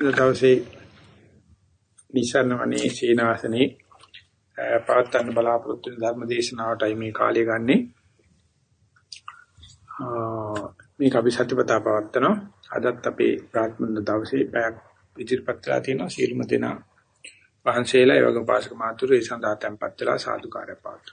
දවසේ නිසනවනේ සීනාසනේ පවත්තන්න බලාපොරොත්තු වෙන ධර්ම දේශනාවටයි මේ කාලය ගන්නෙ. මේක අපි සත්‍යපතා පවත්තනවා. අදත් අපේ ප්‍රාත්මන දවසේ පැයක් ඉදිරිපත් කරලා තියෙනවා සියලුම දෙනා වහන්සේලා ඒ වගේම පාසක මාතුරු ඒ සඳහා tempත් වෙලා සාදුකාරය පාත්තු.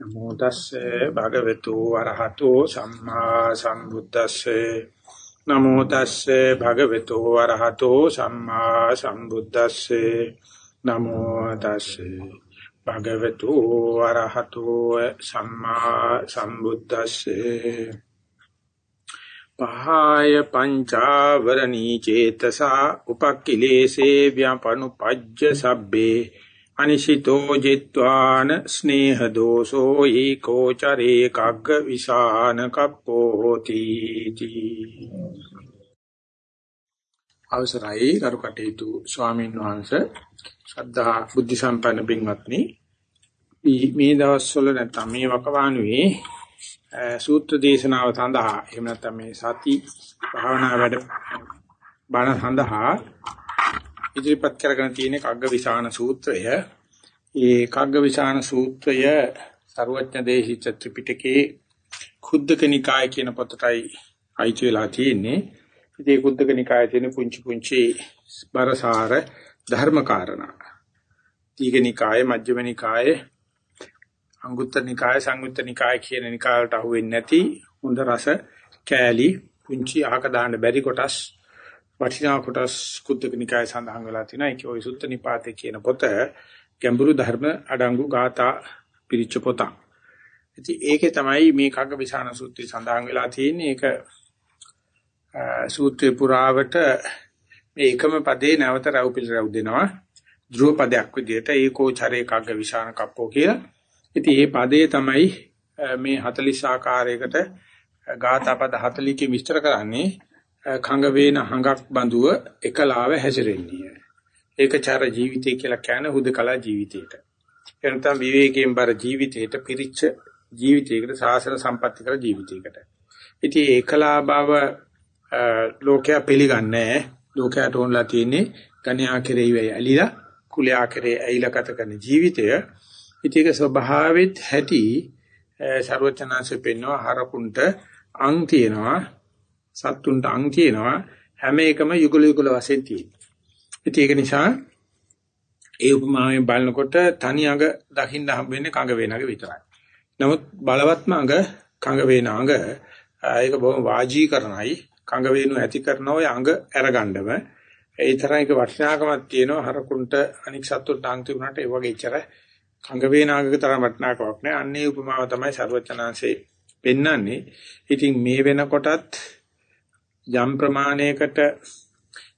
නමෝ තස්සේ භගවතු වරහතෝ සම්මා සම්බුද්දස්සේ. නමෝ තස්සේ භගවතු වරහතෝ සම්මා සම්බුද්දස්සේ. නමෝ තස්සේ භගවතු වරහතෝ සම්මා සම්බුද්දස්සේ. පහය පංචාවරණී චේතසා උපක්ඛිලේසේ ව්‍යපනුපජ්ජ සබ්බේ. අනිසිතෝ ජිත්වාන ස්නේහ දෝසෝ ඊකෝ චරේ කග්ග විසාන කප්පෝ හෝති අවසරයි කරුකටේතු ස්වාමීන් වහන්සේ ශ්‍රද්ධා බුද්ධ සම්පන්න පින්වත්නි. මේ දවස්වල නැත්නම් මේ වකවානුවේ සූත්‍ර දේශනාව සඳහා එහෙම නැත්නම් මේ සති භාවනා වැඩ බණ සඳහා ඉදිරිපත් කරගෙන තියෙන කග්ගවිසාන සූත්‍රය. ඒ කග්ගවිසාන සූත්‍රය ਸਰවඥ දේශිත ත්‍රිපිටකේ කුද්දක නිකාය කියන පොතටයි අයිති වෙලා තියෙන්නේ. ඉතින් කුද්දක නිකායේ තියෙන පුංචි පුංචි බරසාර ධර්ම කාරණා. දීඝ නිකායේ මජ්ක්‍ධිම නිකායේ අංගුත්තර නිකාය සංයුත්ත නිකාය කියන නිකායට අහු වෙන්නේ නැති හොඳ රස කෑලි පුංචි අහක දාන්න බැරි කොටස් වටිනා කොටස් කුද්දක නිකාය සඳහන් වෙලා තිනවා ඒක ඔය සුත්ත නිපාතේ කියන පොත ගැඹුරු ධර්ම අඩංගු ગાථා පිරිච්ච පොත. ඉතින් ඒකේ තමයි මේ කග්ග විසාන සූත්‍රය සඳහන් වෙලා තියෙන්නේ ඒක සූත්‍රේ පුරාවට මේ එකම පදේ නැවත රව් පිළිරව් දෙනවා ධ්‍රුව පදයක් විදිහට ඒකෝ චරේ කග්ග විසාන කප්පෝ කියලා. ඉතින් මේ පදේ තමයි මේ 40 ආකාරයකට ગાථා පද 40කින් විස්තර කරන්නේ කඟ වේන හඟක් බඳුව එකලාව හැසිරෙන්නේ. ඒකචාර ජීවිතය කියලා කියන හුදකලා ජීවිතයට. එනතම් විවේකයෙන් බර ජීවිතයට පිරිච්ච ජීවිතයකට සාසන සම්පatti කර ජීවිතයකට. ඉතින් ඒකලා බව ලෝකයා පිළිගන්නේ ලෝකයට ඕනලා තියෙන්නේ ගණ්‍යා කෙරෙහි ඇලිලා කුලයා කෙරෙහි ඇයිලා ගත කරන ජීවිතය. ඉතින් ඒක ස්වභාවෙත් හැටි ਸਰවචනාංශෙ පෙන්නවා හරකුන්ට අං තියෙනවා සත්තුන්ට අං තියෙනවා හැම එකම යුගල යුගල වශයෙන් තියෙනවා. ඒක නිසා ඒ උපමාවෙන් බලනකොට තනි අඟ දකින්න හම්බ වෙන්නේ කඟ වේනඟ විතරයි. නමුත් බලවත්ම අඟ කඟ වේන අඟ ඒක බොහොම වාජීකරණයි කඟ වේනු ඇති කරන ඔය අඟ අරගන්නම ඒ තරම් එක වටිනාකමක් තියෙනවා හරකුන්ට අනික් සත්තුන්ට අං තිබුණාට ඒ වගේ ඉච්චර කඟ වේනාගක තරම් වටිනාකමක් නැහැ. අන්නේ උපමාව තමයි ਸਰවචනාංශේ පෙන්වන්නේ. ඉතින් මේ වෙනකොටත් යම් ප්‍රමාණයකට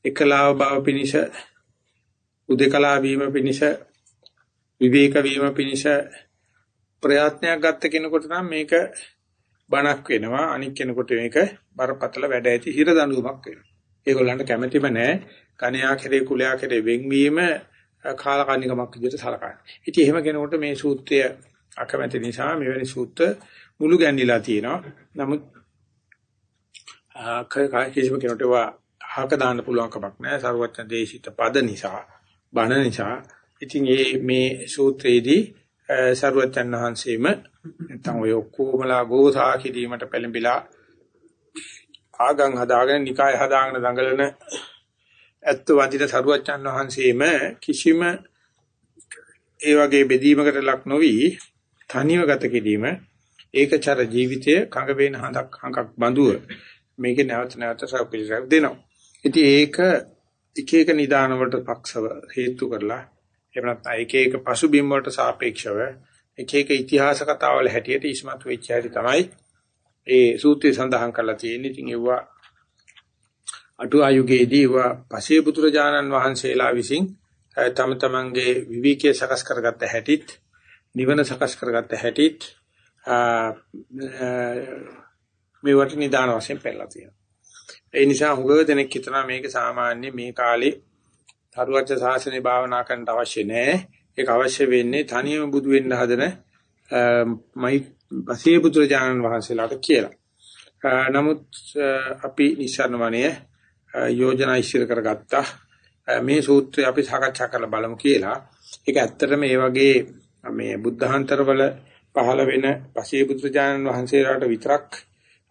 එකලාව බව පිනිස උදේකලා වීම පිනිස විවේක වීම පිනිස ප්‍රයත්නයක් ගත්ත කෙනෙකුට නම් මේක බණක් වෙනවා. අනික් කෙනෙකුට මේක බරපතල වැඩ ඇති හිර දඬුවමක් වෙනවා. ඒගොල්ලන්ට කැමැතිම නැහැ කණයා කෙරේ කුලයා කෙරේ වෙන්වීම කාලකන්නිකමක් විදිහට සලකන්නේ. ඉතින් එහෙම කෙනෙකුට මේ සූත්‍රය අකමැති නිසා මෙවැනි සූත්‍ර මුළු ගැන්විලා තියෙනවා. නමුත් කිසිම කෙනෙකුට ඒවා අහක දාන්න පුළුවන් කමක් නැහැ. සරුවචන දේශිත පද නිසා බණ නිසා. ඉතින් මේ මේ සූත්‍රයේදී සරුවචන වහන්සේම නැත්නම් ඔය ඔක්කොමලා ගෝසා කිරීමට පෙළඹිලා ආගම් හදාගෙන නිකාය හදාගෙන දඟලන ඇත්ත වදින සරුවචන වහන්සේම කිසිම ඒ වගේ බෙදීමකට ලක් නොවි තනියම ගත කිරීම ඒකචර ජීවිතය කඟ වේන හඳක් හඟක් බඳුව මේකේ නැවත නැවත සපිරිසක් දෙනවා. ඉතින් ඒක එක එක නිදාන වලට පක්ෂව හේතු කරලා එහෙම නැත්නම් එක එක පසුබිම් වලට සාපේක්ෂව එක එක ඉතිහාස කතාවල හැටියට ඉස්මතු වෙච්ච හැටි තමයි ඒ සූත්‍රය සඳහන් කරලා තියෙන්නේ. ඉතින් ඒවා අටු ආයුගයේදී ඒවා පසේ පුත්‍රජානන් වහන්සේලා විසින් තම තමන්ගේ විවිකයේ සකස් කරගත්ත හැටිත් නිවන සකස් කරගත්ත හැටිත් මේවට නිදාන වශයෙන් පෙන්නලා තියෙනවා. ඒ නිසා හුඟ දෙනෙක් හිතනවා මේක සාමාන්‍ය මේ කාලේ තරුවච්ච සාසනේ භාවනා කරන්න අවශ්‍ය නැහැ. ඒක අවශ්‍ය වෙන්නේ තනියම බුදු වෙන්න හදන මයි පසේ පුත්‍ර ජානන් වහන්සේලාට කියලා. නමුත් අපි නිසරණවණය යෝජනා ඉදිරි කරගත්තා. මේ සූත්‍රය අපි සාකච්ඡා කරලා බලමු කියලා. ඒක ඇත්තටම මේ වගේ මේ බුද්ධාන්තරවල පහළ වෙන පසේ බුදුජානන් වහන්සේලාට විතරක්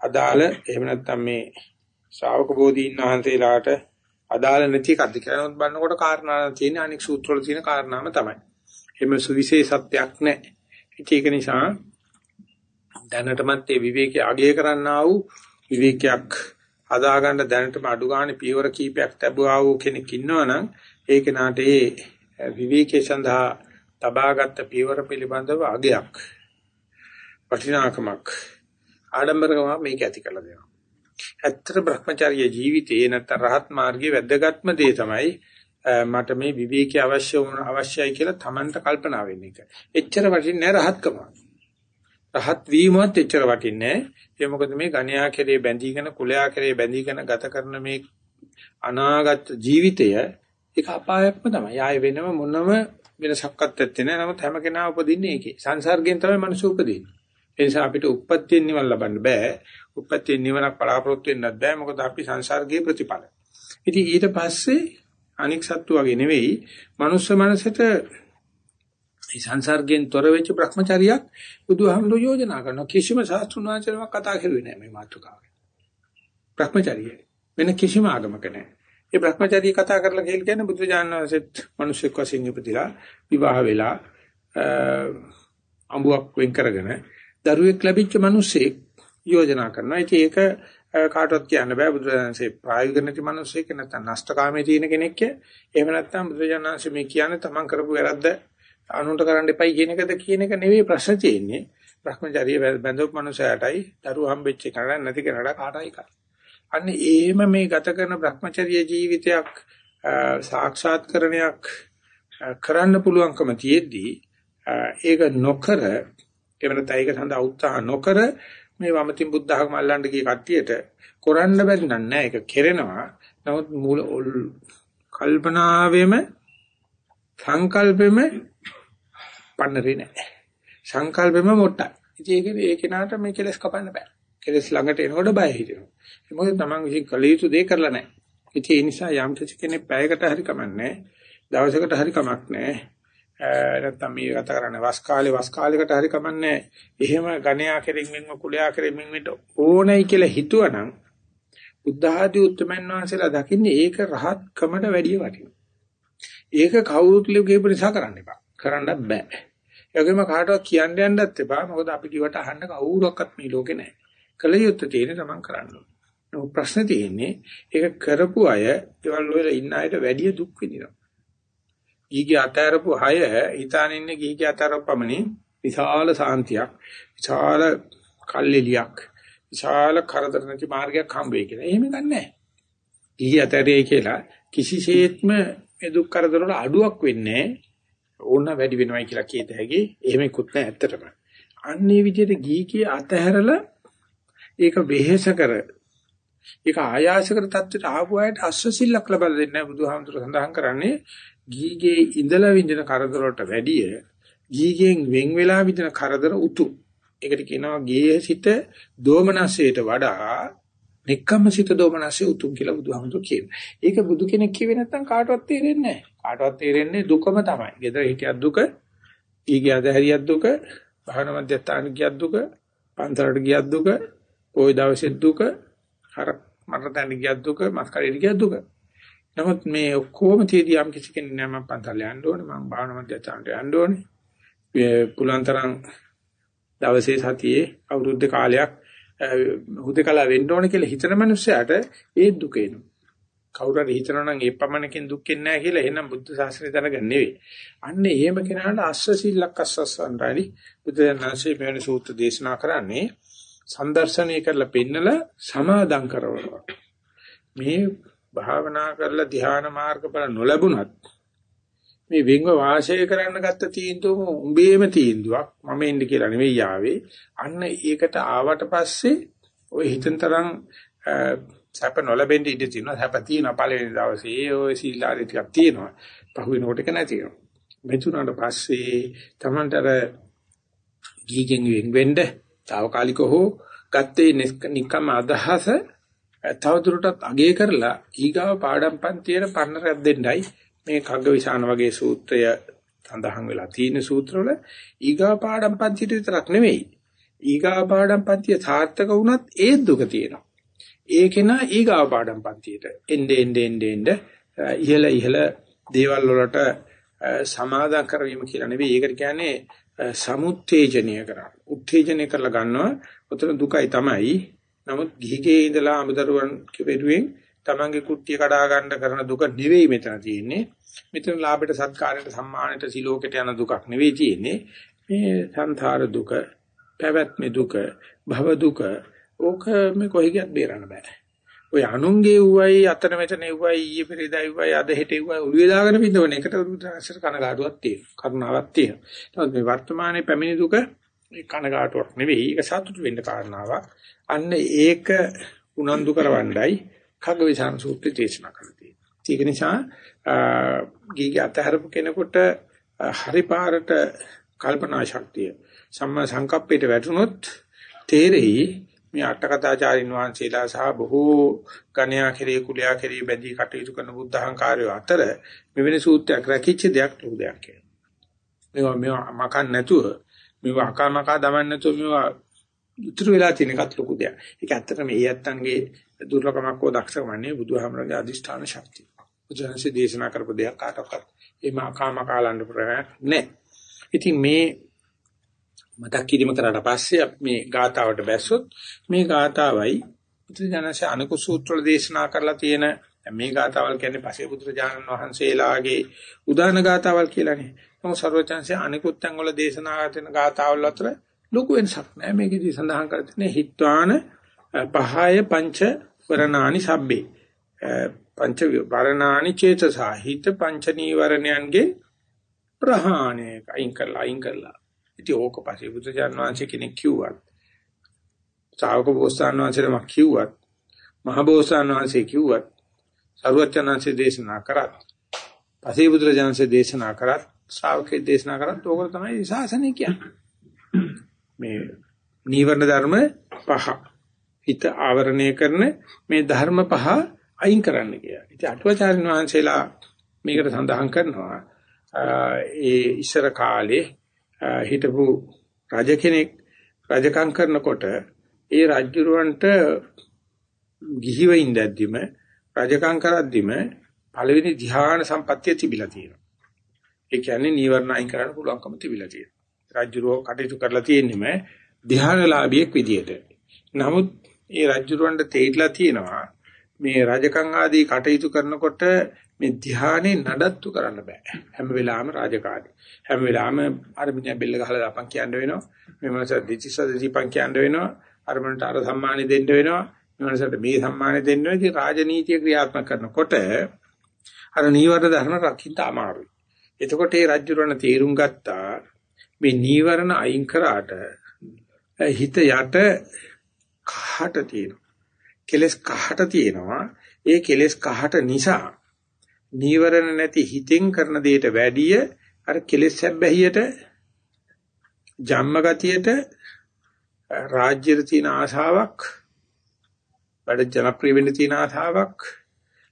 අදාළ එහෙම නැත්නම් මේ ශ්‍රාවක බෝධීන් වහන්සේලාට අදාළ නැති එකක්ද කියලා නමුත් බලනකොට කාරණා තියෙන අනෙක් සූත්‍රවල තියෙන කාරණාම තමයි. එහෙම සුවිශේෂත්වයක් නැහැ. ඒක නිසා දැනටමත් ඒ විවේකයේ අගය කරන්නා වූ විවේකයක් හදාගන්න දැනටම අඩු ගන්න පියවර කීපයක් ලැබුවා වූ කෙනෙක් ඉන්නවනම් ඒ කෙනාට ඒ විවේකයේ සඳහා තබාගත් පියවර පිළිබඳව අගයක් වටිනාකමක් ආඩම්බරකමක් මේක ඇති කළ දෙනවා. ඇත්තට Brahmacharya ජීවිතේ නැත්නම් රහත් මාර්ගයේ වැදගත්ම දේ තමයි මට මේ විවේකී අවශ්‍ය වුණ අවශ්‍යයි කියලා Tamanට කල්පනා වෙන්න එක. එච්චර වටින්නේ නැහැ රහත්කම. රහත් වීමවත් එච්චර වටින්නේ නැහැ. ඒ මොකද මේ ගණ්‍යා කෙරේ බැඳීගෙන කුලයා කෙරේ බැඳීගෙන ගත කරන මේ අනාගත ජීවිතය ඒක අපායක්ම තමයි. ආය වෙනම මොනම වෙනසක්වත් නැත්තේ නෑ. නමුත් හැම කෙනා උපදින්නේ ඒකේ. සංසර්ගයෙන් තමයි මනුස්ස උපදින්නේ. ඒ නිසා අපිට උප්පත්තියෙන් නිවන් ලබන්න බෑ. උප්පත්තියෙන් නිවනක් බලාපොරොත්තු වෙන්නත් බෑ. මොකද අපි සංසර්ගයේ ප්‍රතිඵල. ඉතින් ඊට පස්සේ අනික් සත්තු වගේ නෙවෙයි මනුස්ස මනසට මේ සංසර්ගයෙන් තොර වෙච්ච Brahmachariyak බුදුහාමුදුරෝ යෝජනා කරනවා කිසිම ශාස්ත්‍රුණාචරමක් කතා කරුවේ නැහැ මේ මාතෘකාව. Brahmachariya වෙන කිසිම ආගමක නැහැ. ඒ Brahmachariya කතා කරලා කියලා කියන්නේ බුදුජානනාංශෙත් මිනිස්සෙක් වශයෙන් ඉපදිලා විවාහ වෙලා අඹුවක් වෙන් කරගෙන දරුවෙක් ලැබිච්ච මිනිස්සෙක් යෝජනා කරනවා. ඉතින් ඒක කාටවත් කියන්න බෑ බුදුරජාණන්සේ ප්‍රායෝගික නැති මිනිස්සෙක් නැත්නම් නෂ්ටකාමයේ තියෙන කෙනෙක්. එහෙම නැත්නම් බුදුරජාණන්සේ මේ කියන්නේ තමන් කරපු වැරද්ද අනුන්ට කරන්න එපයි කියන එකද කියන එක නෙවෙයි ප්‍රශ්න තියෙන්නේ. Brahmacharya බැඳපු මනුස්සයාටයි දරුවෝ හම්බෙච්ච කෙනාට නැති කෙනාට කාටයි කරන්නේ. අන්න එහෙම මේ ගත කරන Brahmacharya ජීවිතයක් සාක්ෂාත්කරණයක් කරන්න පුළුවන්කම තියෙද්දී ඒක නොකර එවනත ඒක සඳහා උත්සාහ නොකර මේ වමතින් බුද්ධ ධර්ම අල්ලන්න ගිය කට්ටියට කරන්න බැරි නෑ. ඒක කෙරෙනවා. නමුත් මූල කල්පනාවෙම සංකල්පෙම පන්නරේ නෑ. සංකල්පෙම මොට්ටයි. ඉතින් ඒක ඒ කෙනාට මේ කෙලස් කපන්න බෑ. කෙලස් ළඟට එනකොට බය හිතෙනවා. ඒ මොකද තමන් විසින් කළ යුතු දේ කරලා නෑ. ඉතින් ඒ නිසා යම් කෙනෙක් පැයකට හරි කමන්නේ දවසකට හරි කමක් නෑ. නැත්තම් මේ ගත කරන්නේ වස් කාලේ වස් කාලයකට හරි කමන්නේ එහෙම ගණයා කෙරෙන් මෙන්ම කුලයා කෙරෙන් මෙන්න ඕනයි කියලා හිතුවනම් බුද්ධ ආදී උත්තමයන් වහන්සේලා දකින්නේ ඒක රහත්කමට වැඩිය වටිනවා. ඒක කවුරුත් ලියුගේ නිසා කරන්න එපා. කරන්නත් බෑ. ඒකෙම කාටවත් කියන්න යන්නත් එපා. මොකද අපි කිව්වට අහන්න කවුරක්වත් මේ ලෝකේ නැහැ. කල යුත්තේ තියෙන්නේ තමන් කරන්න ඕනේ. ප්‍රශ්නේ තියෙන්නේ ඒක කරපු අය ඒවල් වල ඉන්න අයට වැඩි දුක් විඳිනවා. ගීගේ අතෑරපු හය හිතාන ඉන්නේ ගීගේ අතෑරපමණින් විශාල සාන්තියක් විශාල කල්ලිලියක් විශාල කරදර නැති මාර්ගයක් හම්බෙයි කියලා. එහෙම ගන්නෑ. ගීගේ අතෑරේ කියලා කිසිසේත්ම මේ දුක් කරදර වල අඩුවක් වෙන්නේ ඕන වැඩි වෙනවයි කියලා කියත හැකි. එහෙමකුත් නෑ ඇත්තටම. අන්නේ විදිහට ගීගේ අතහැරලා ඒක වෙහෙස කර ඒක ආයාස කර තත්ත්වයට ආපු අයට අස්වසිල්ලක් ලබා දෙන්නේ බුදුහාමුදුර සඳහන් කරන්නේ ගීගේ ඉඳලා විඳින කරදර වලට වැඩිය ගීගෙන් වෙන් වෙලා විඳින කරදර උතු. ඒකට කියනවා ගේය සිට දෝමනසයට වඩා නික්කම සිට දෝමනසය උතුම් කියලා බුදුහාමුදුරු කියනවා. ඒක බුදු කෙනෙක් කිව්වේ නැත්නම් කාටවත් තේරෙන්නේ නැහැ. කාටවත් තේරෙන්නේ දුකම තමයි. ගෙදර හිටියක් දුක, ඊගේ අධහැරියක් දුක, භාවන මධ්‍යස්ථාන ගියක් දුක, පන්සලට ගියක් දුක, ওই දවසේ දුක, හර මරතන ගියක් දුක, මස්කරේට ගියක් දුක. නමුත් මේ ඔක්කොම තියදී යම් කිසි කෙනෙක් නෑ මම පන්සල් යන්න ඕනේ මම භාවනා මධ්‍යස්ථානට යන්න ඕනේ පුලන්තරන් දවසේ සතියේ අවුරුද්ද කාලයක් හුදකලා වෙන්න ඕනේ කියලා හිතන මනුස්සයාට ඒ දුක එනවා කවුරු හරි හිතනවා නම් ඒ පමණකින් දුක් වෙන්නේ නැහැ කියලා එහෙනම් බුද්ධ ශාසනය දැනගන්න නෙවෙයි. අන්න එහෙම කෙනාට අස්සසිල්ලක් අස්සස්සන්රයි බුදුදහමේ මෙවැනි සූත්‍ර දේශනා කරන්නේ සම්දර්ශනය කරලා පෙන්නලා සමාදම් කරවනවා. මේ භාවනා කරලා ධ්‍යාන මාර්ගඵල නොලැබුණත් මේ වෙන්ව වාසය කරන්න ගත්ත තීන්දුවම උඹේම තීන්දුවක් මම එන්න කියලා නෙවෙයි යාවේ අන්න ඒකට ආවට පස්සේ ওই හිතෙන් තරම් සැප නොලැබෙන්න ඉඩ තියෙනවා. සැප තියෙනවා පළවෙනි දවසේ ওই සීලාරි ටිකක් තියෙනවා. පහුවෙනකොට ඒක නැති වෙනවා. මෙතුණාට පස්සේ තමන්තර ගීගෙන් වෙන් වෙන්න తాවකාලිකව ගත්තේ නිකම් අදහස තවදුරටත් අගය කරලා ඊගාව පාඩම් පන්තියේ පන්නරයක් දෙන්නයි මේ කග්ගවිශාන වගේ සූත්‍රය සඳහන් වෙලා තියෙන සූත්‍රවල ඊගාව පාඩම් පන්තියට විතරක් නෙවෙයි. ඊගාව පාඩම් පන්තිය සාර්ථක වුණත් ඒ දුක තියෙනවා. ඒකේන ඊගාව පාඩම් පන්තියට එnde ende ende ende ඉහළ ඉහළ දේවල් වලට සමාදම් කරවීම කියලා නෙවෙයි. ඒකට කියන්නේ සමුත්තේජනය කරා උත්තේජනය කරලා ගන්නවා. උතන දුකයි තමයි නමුත් ගිහිගේ ඉඳලා අමුදරුවන් කෙරුවෙන් තමන්ගේ කුට්ටිය කඩා ගන්න කරන දුක නෙවෙයි මෙතන තියෙන්නේ. මෙතන ලාභයට සත්කාරයට සම්මානයට සිලෝකයට යන දුකක් නෙවෙයි තියෙන්නේ. මේ සංසාර දුක, පැවැත්මේ දුක, භව දුක ඕක මේ කොහෙ ගියත් බේරන්න බෑ. ඔය අනුන්ගේ උවයි අතන මෙතන උවයි ඊයේ පෙරේදා උවයි අද හෙට උවයි ඔළුවේ දාගෙන බින්දවන එකට උදාසර කනගාටුවක් තියෙනවා. කරුණාවක් තියෙනවා. නමුත් මේ වර්තමානයේ පැමිණි දුක මේ කනගාටුවක් නෙවෙයි. ඒක සතුටු වෙන්න කාරණාවක්. අන්න ඒක උනන්දු කරවන්නයි කග්ගවිසාන සූත්‍රය දේශනා කරලා තියෙන්නේ. ඒක නිසා ගීගේ අතහරපු කෙනෙකුට හරි පාරට කල්පනා ශක්තිය සම්මා සංකප්පයට වැටුනොත් තේරෙයි මේ අටකථාචාරින් වහන්සේලා සහ බොහෝ ගණ්‍යා කෙරේ කුලයා කෙරේ බැඳී කටයුතු කරන බුද්ධ අහංකාරය අතර මෙවැනි සූත්‍රයක් රැකිච්ච දෙයක් ලොකු දෙයක් කියලා. මේවා මේවා මකන් නැතුව මේවා අකමකා දමන්න නැතුව මේවා උතුරු වෙලා තියෙන එකත් ලොකු දෙයක්. ඒක ඇත්තටම මේ යත්තන්ගේ දුර්ලභමක් හෝ දක්ෂකම නෙවෙයි බුදුහාමරගේ අදිෂ්ඨාන ශක්තිය. බුදුහන්සේ දේශනා කරපු දෙයක් කාටවත් එම අකමකාලන්න ප්‍රයක් නැහැ. ඉතින් මේ මතක් කිරීම කරාට පස්සේ මේ ගාතාවට බැස්සොත් මේ ගාතාවයි බුදුජානක අනුකු සූත්‍රවල දේශනා කරලා තියෙන මේ ගාතාවල් කියන්නේ පසේ බුදුරජාණන් වහන්සේලාගේ උදාන ගාතාවල් කියලානේ. නමුත් සර්වචන්සේ අනිකුත් තැන් වල දේශනා කරන ගාතාවල් අතර ලොකු වෙනසක් නැහැ. මේකෙදි සඳහන් කර තියෙන්නේ හිත්වාන පහය පංච වරණානි සබ්බේ. පංච වරණානි චේතසා හිත පංච නීවරණයන්ගේ ප්‍රහාණය අයින් කරලා අයින් කරලා. ඉතින් ඕක පස්සේ බුදුචාන් වහන්සේ කෙනෙක් කිව්වත් ශාවක බෝසතාන් වහන්සේලම කිව්වත් මහ බෝසතාන් වහන්සේ කිව්වත් සරුවචනාංශේ දේශනා කරත් පසේ බුදුරජාණන්සේ දේශනා කරත් ශ්‍රාවකේ දේශනා කරත් ඕක තමයි ශාසනය කියන්නේ. මේ නීවරණ ධර්ම පහ හිත ආවරණය කරන මේ ධර්ම පහ අයින් කරන්න කියලා. ඉතින් අටුවාචාර්යන් වහන්සේලා මේකට සඳහන් කරනවා ඒ ඉස්සර කාලේ හිටපු රජ කෙනෙක් රජකම් කරනකොට ඒ රජුරවන්ට ගිහිව ඉඳද්දිම රජකම් කරද්දිම පළවෙනි ධ්‍යාන සම්පත්තිය තිබිලා තියෙනවා. ඒ කියන්නේ නීවරණ අයින් කරන්න පුළුවන්කම තිබිලා තියෙනවා. රජුරෝ කටයුතු කරලා තියෙන්නේම ධ්‍යානලාභියෙක් විදියට. නමුත් ඒ රජුරවන්ට තේරිලා තියෙනවා මේ රජකම් ආදී කටයුතු කරනකොට මේ ධ්‍යානෙ නඩත්තු කරන්න බෑ. හැම වෙලාවෙම රාජකාරී. හැම වෙලාවෙම අර මිනිහා බෙල්ල ගහලා දාපන් කියන්න වෙනවා. මේ මනස දිචිසද දීපන් කියන්න වෙනවා. අර මනට අර සම්මානෙ දෙන්න වෙනවා. මේ මනසට මේ සම්මානෙ දෙන්න වෙනවා. ඉතින් රාජනීතිය ක්‍රියාත්මක කරනකොට අර නීවරණ ධර්ම රකින්න අමාරුයි. එතකොට ඒ රජුරණ තීරුම් ගත්තා මේ නීවරණ අයින් කරාට හිත යට කහට තියෙනවා. කෙලස් කහට තියෙනවා. ඒ කෙලස් කහට නිසා නීවරණ නැති හිතෙන් කරන දෙයට වැඩිය අර කෙලස් හැබ්බැහියට ජම්ම ගතියට රාජ්‍යයට තියෙන ආශාවක් වැඩ ජනප්‍රිය වෙන්න තියෙන ආශාවක්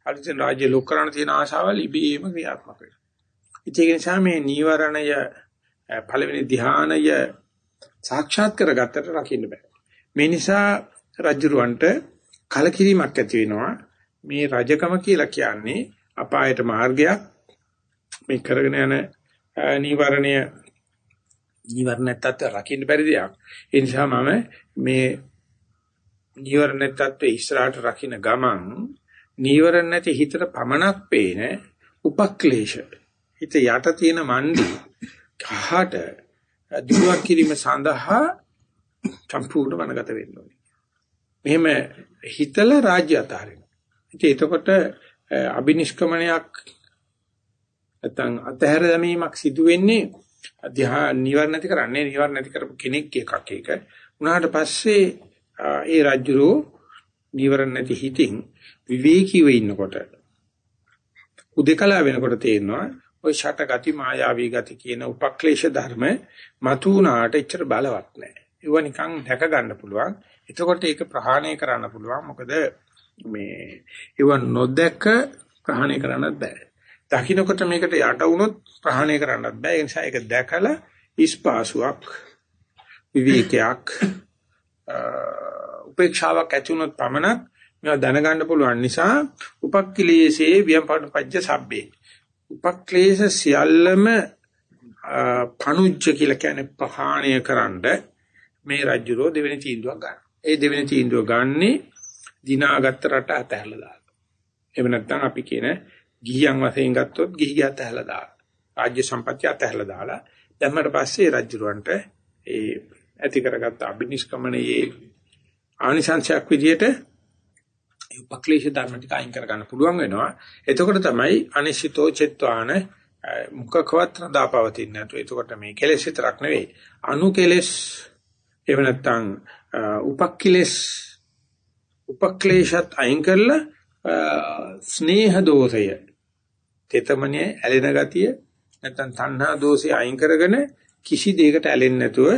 අලුතෙන් රාජ්‍ය ලොක් කරන්න තියෙන ආශාවල් ඉබේම ක්‍රියාත්මක වෙනවා. ඒක නිසා මේ නීවරණය පළවෙනි ධානය සාක්ෂාත් කරගත්තට රකින්න බෑ. මේ නිසා රජුරවන්ට කලකිරීමක් ඇති වෙනවා. මේ රජකම කියලා කියන්නේ අපායට මාර්ගයක්. මේ කරගෙන යන නීවරණය නීවරණ තත්ත්ව රකින්න බැරි දෙයක්. ඒ නිසා මම මේ නීවරණ තත්ත්ව ඉස්සරහට රකින්න ගමන් නීවරණ නැති හිතට පමණක් පේන උපක්ලේශ. හිත යට තියෙන මණ්ඩි කහට දුරුවක් කිරීම සඳහා සම්පූර්ණ වනගත වෙන්න ඕනේ. මෙහෙම හිතලා රාජ්‍ය අතාරින්න. ඉතින් එතකොට අබිනිෂ්ක්‍මණයක් නැත්නම් අතහැර දැමීමක් සිදු වෙන්නේ අධ්‍යා නිවර්ණ නැති කරන්නේ නිවර්ණ නැති කරපු කෙනෙක් එකක් එක. උනාට පස්සේ ඒ රාජ්‍යරෝ නිවර්ණ නැති හිතින් විවේකීව ඉන්නකොට උදේකලා වෙනකොට තේරෙනවා ওই ෂට ගති මායාවී ගති කියන උපක්ලේශ ධර්ම මතුණාට එච්චර බලවත් නැහැ. ඒව නිකන් දැක ගන්න පුළුවන්. එතකොට ඒක ප්‍රහාණය කරන්න පුළුවන්. මොකද මේ ඒව නොදැක ප්‍රහාණය කරන්නත් බෑ. දකින්නකොට මේකට යට වුණොත් ප්‍රහාණය කරන්නත් බෑ. ඒ නිසා ඒක දැකලා ඉස්පාසුවක් විවේකයක් උපේක්ෂාවක් ඇති වුණොත් පමණක් මේවා දැනගන්න පුළුවන් නිසා උපක්ඛිලේසේ වියම්පඩපජ්ජ සබ්බේ උපක්ලේශ සියල්ලම පණුජ්ජ කියලා කියන්නේ පහාණය කරන්න මේ රජුරෝ දෙවෙනි තීන්දුවක් ගන්න. ඒ දෙවෙනි තීන්දුව ගන්නේ දිනාගත් රට අතහැරලා දාන්න. එහෙම නැත්නම් අපි කියන ගිහියන් වශයෙන් ගත්තොත් ගිහිය අතහැරලා දාන්න. රාජ්‍ය සම්පත්‍ය අතහැරලා දාලා දැම්මට පස්සේ රජුරවන්ට ඒ ඇති කරගත්ත අබිනිෂ්ක්‍මණයේ ආනිසංශයක් විදියට උපක්ලේශ ධර්ම ටික අයින් කරගන්න පුළුවන් වෙනවා. එතකොට තමයි අනිශ්චිතෝ චෙත්වාන මුඛකවත් රඳාපවතින්නේ නැතු. එතකොට මේ කෙලෙස් විතරක් නෙවෙයි. අනු කෙලෙස් එහෙම නැත්නම් උපක්ඛිලෙස් උපක්ලේශත් අයින් කරලා ස්නේහ දෝෂය තෙතමනේ ඇලෙන ගතිය නැත්නම් තණ්හා දෝෂය අයින් කරගෙන කිසි දෙයකට ඇලෙන්නේ නැතුව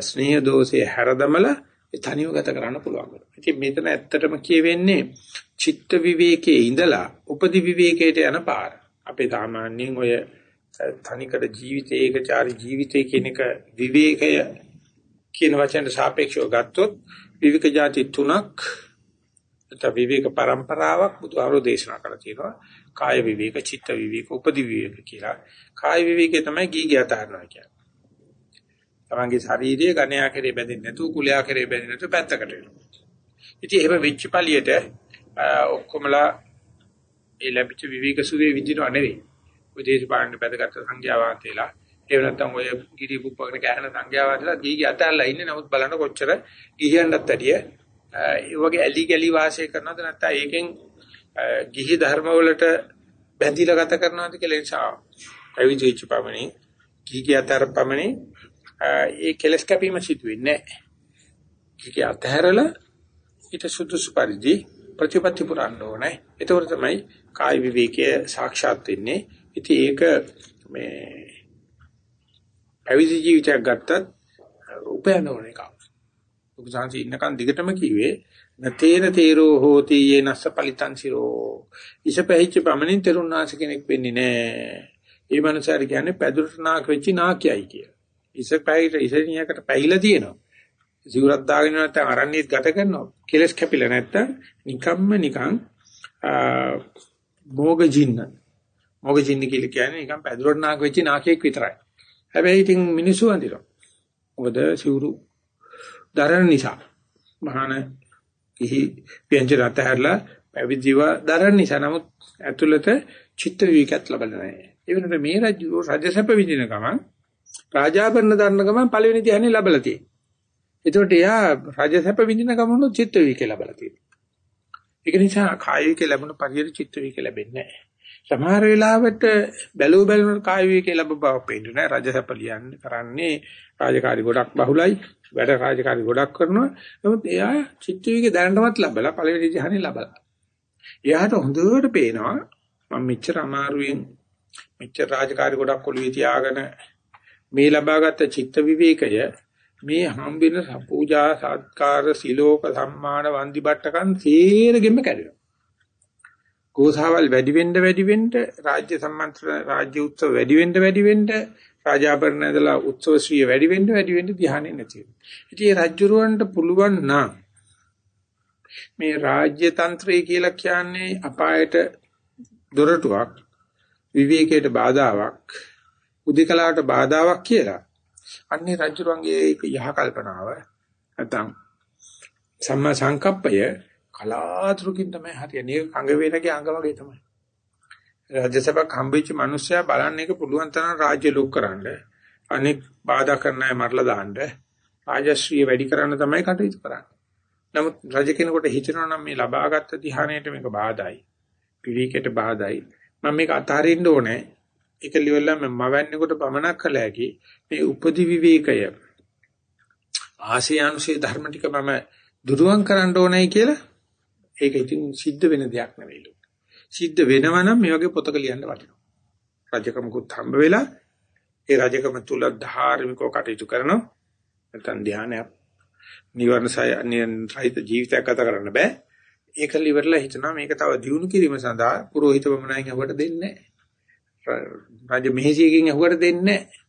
ස්නේහ දෝෂය හැරදමලා තනියව ගත කරන්න පුළුවන් වෙනවා. ඉතින් මෙතන ඇත්තටම කියවෙන්නේ චිත්ත විවේකයේ ඉඳලා උපදි විවේකයට යන පාර. අපේ සාමාන්‍යයෙන් ඔය තනිකර ජීවිතයේ ඒකචාරී ජීවිතයේ කියන එක විවේකය කියන වචනට සාපේක්ෂව ගත්තොත් විවික જાති තුනක් තව විවේක પરම්පරාවක් බුදුහාරෝ දේශනා කරලා තියෙනවා. කාය විවේක, චිත්ත විවේක, උපදි විවේක කියලා. කාය විවේකේ තමයි ගීගයතරණා කියන්නේ. තමන්ගේ ශාරීරිය ගණයා කරේ බැඳෙන්නේ නැතුව කුලයා කරේ බැඳෙන්නේ නැතුව පැත්තකට වෙනවා. ඉතින් එහෙම වෙච්ච පළියට ඔක්කොමලා ඒ ලැබිච්ච විවේක සුවේ විඳිනව නෙවෙයි. ඔය දේශපාලන පැදගත් සංඛ්‍යා වාන්තේලා ඒ නැත්තම් ඔය ගිරි පුප්පගෙන කෑන සංඛ්‍යා වාන්තේලා ගීගී අතල්ලා ඉන්නේ නමුත් බලන්න කොච්චර ගිහියන්ටත් වැඩිය ඒ වගේ ඇලි ගලි වාසය කරනවද නැත්නම් ඒකෙන් ගිහි ධර්ම වලට බැඳිලා ගත කරනවද කියලා නිසා අවිජීච පමණි ගිහි අතර පමණි ඒ කෙලස් කැපීම සිදු වෙන්නේ නැහැ. ඒක අතහැරලා ඊට සුදුසු පරිදි ප්‍රතිපත්ති පුරන්න ඕනේ. ඒතකොට තමයි කායි විවේකයේ සාක්ෂාත් වෙන්නේ. ඉතින් ඒක මේ පැවිදි ජීවිතයක් ගත්තත් උපයන ඕන එකක්. උපසංසි ඉන්නකන් දිගටම කිව්වේ නතේන තේරෝ හෝති යේනස්ස පලිතං සිරෝ. ඉෂපැහිච්ච පමණින් තරුණාස කෙනෙක් වෙන්නේ නැහැ. ඒ මනසාර කියන්නේ පැදුරට නාක් වෙච්ච නාකියයි කියලා. ඉස පැයිට ඉසණියකට පැහිලා තියෙනවා. සිවුරක් දාගෙන නැත්නම් අරණියත් ගත කරනවා. කෙලස් කැපිලා නැත්නම් නිකම්ම නිකන් භෝග ජින්න. භෝග ජින්න කියලා කියන්නේ නිකන් පැදුරට නාක වෙච්ච නාකයක් විතරයි. හැබැයි ඉතින් මිනිස්සු අඳිනවා. මොකද සිවුරු දරන නිසා. මහාන කිහි ව්‍යංජන අතහැරලා පැවිදිව දරන නිසා. නමුත් ඇතුළත චිත්ත විවේකයක් ලැබෙන්නේ නැහැ. ඒ වෙනකොට මේ රජු රජසැප විඳින ගමන් රාජාභරණ දරන ගමන් පළවෙනි ධ්‍යානෙ ලැබලා තියෙනවා. ඒකට එයා රාජසැප විඳින ගමන චිත්ත විකේ ලැබලා තියෙනවා. ඒක නිසා කාය විකේ ලැබුණ පරිදි චිත්ත විකේ ලැබෙන්නේ නැහැ. සමහර වෙලාවට බැලුව බැලුන කාය විකේ ලැබ බව පේන්නේ නැහැ. රාජසැප ලියන්නේ කරන්නේ රාජකාරි ගොඩක් බහුලයි. වැඩ රාජකාරි ගොඩක් කරනවා. නමුත් එයා චිත්ත විකේ දැනටමත් ලැබලා පළවෙනි ධ්‍යානෙ ලැබලා. එයාට හොඳට පේනවා මම මෙච්චර අමාරුවෙන් මෙච්චර රාජකාරි ගොඩක් ඔළුවේ තියාගෙන මේ ලබාගත් චිත්ත විවේකය මේ හම්බෙන පූජා සත්කාර සිලෝක සම්මාන වන්දි බට්ටකන් සේරගෙම කැඩෙනවා. ගෝසාවල් වැඩි වෙන්න වැඩි වෙන්න රාජ්‍ය සම්මන්ත්‍රණ රාජ්‍ය උත්සව වැඩි වෙන්න වැඩි වෙන්න රාජාභරණ ඇදලා උත්සව ශ්‍රිය වැඩි වෙන්න වැඩි වෙන්න ධ්‍යානෙ නැති වෙනවා. ඉතින් ඒ රජුරවන්ට පුළුවන් නම් මේ රාජ්‍ය තන්ත්‍රය කියලා කියන්නේ අපායට දොරටුවක් විවේකයට බාධාවක් උදිකලාවට බාධාවක් කියලා. අන්නේ රජුරන්ගේ ඒක යහ කල්පනාව නැත්නම් සම්මා සංකප්පය කලාතුරකින් තමයි හරියන්නේ. ඒක කඟ වේනගේ අඟ වගේ තමයි. රාජ්‍යසභාවක් හම්බෙච්ච මිනිස්සයා බලන්නේ ඒක පුළුවන් තරම් රාජ්‍ය ලොක් කරන්න. අනෙක් බාධා කරන අය මරලා දාන්න. රාජශ්‍රීය වැඩි කරන්න තමයි කටයුතු කරන්නේ. නමුත් රජ කෙනෙකුට හිතෙනවා නම් මේ ලබාගත් ධ්‍යානයට මේක බාධායි. පිළිකයට බාධායි. මම මේක අතහරින්න ඕනේ. ඒක livelලා මම වන්නේකොට පමනක් කළ හැකි මේ උපදි විවේකය ආසියානුසේ ධර්ම ටික මම දුරුවන් කරන්න ඕනයි කියලා ඒක ඉතින් සිද්ධ වෙන දෙයක් නෙවෙයිලු. සිද්ධ වෙනවා නම් මේ වගේ පොතක ලියන්න වටිනවා. රජකමකුත් හම්බ වෙලා ඒ රජකම තුල ධාර්මිකව කටයුතු කරනවා. නැත්නම් ධානයක් නිවර්ණ සහිත ජීවිතයක් ගත කරන්න බෑ. ඒක liverලා හිතනවා මේක තව දියුණු කිරීම සඳහා පුරোহিত බමුණයින් අහුවට දෙන්නේ නැහැ. රාජ මෙහෙසියකින් අහුවට දෙන්නේ නැහැ.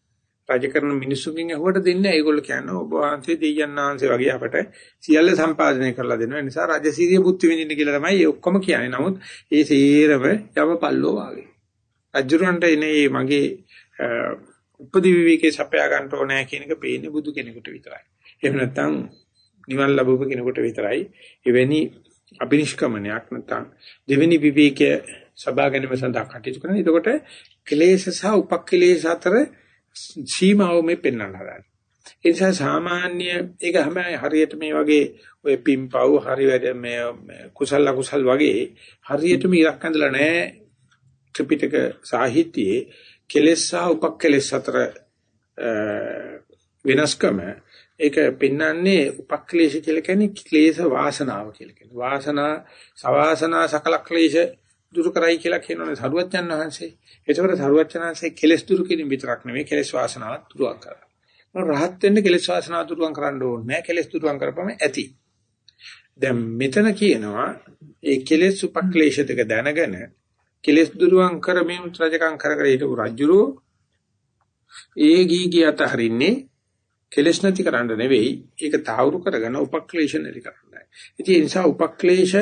රජ කරන මිනිස්සුකින් අහුවට දෙන්නේ නැහැ. ඒගොල්ලෝ කියන්නේ ඔබ වහන්සේ දෙයයන්ාංශේ වගේ අපට සියල්ල සම්පාදනය කරලා දෙනවා. ඒ නිසා රජසිරිය බුද්ධ විඳින්න කියලා තමයි ඒ ඔක්කොම කියන්නේ. නමුත් ඒ සේරම යම පල්ලෝ වාගේ. අජුරන්ට එනේ මගේ උපදි විවේකේ සපයා ගන්න ඕනේ කියන එක පේන්නේ බුදු කෙනෙකුට විතරයි. එහෙම නැත්නම් නිවන් ලැබුව කෙනෙකුට විතරයි එවැනි අබිනිෂ්ක්‍මණයක් නැත්නම් දෙවෙනි විවේකයේ සබා ගැනීම සඳහා කටයුතු කරන. එතකොට ක්ලේශ සහ උපක්ලේශ අතර සීමාව මේ පෙන්වන්න හදන්නේ. ඒ නිසා සාමාන්‍ය ඒක හැම හරියට මේ වගේ ඔය පිම්පව් හරි වැඩ මේ කුසල කුසල් වගේ හරියටම ඉලක්ක ඇඳලා නැහැ ත්‍රිපිටක සාහිත්‍යයේ කෙලෙස් සහ උපක්කලෙස් අතර වෙනස්කම ඒක පෙන්වන්නේ උපක්ලේශ කියලා කියන්නේ ක්ලේශ වාසනාව කියලා කියනවා. වාසනා සවාසනා සකල ක්ලේශ දුරු කරයි කියලා කියනෝනේ සරුවච්චන් වහන්සේ. ඒකවල සරුවච්චන් වහන්සේ කෙලෙස් දුරු කිරීම විතරක් නෙමෙයි කෙලෙස් වාසනාවත් දුරුවන් කරා. රහත් වෙන්න කෙලෙස් වාසනාව දුරුවන් කරන්න ඕනේ නැහැ. කෙලෙස් දුරුවන් කරපම ඇති. දැන් මෙතන කියනවා ඒ කෙලෙස් උපක්ලේශ දෙක දැනගෙන කෙලෙස් දුරුවන් කරමින් රජකම් කර කර හිටපු රජුරෝ ඒ ගී ගිය අතහරින්නේ කෙලෙස් නැති කරන්න නෙවෙයි ඒක තාවුරු කරගෙන උපක්ලේශ නැති කරන්නයි. ඉතින් ඒ නිසා උපක්ලේශ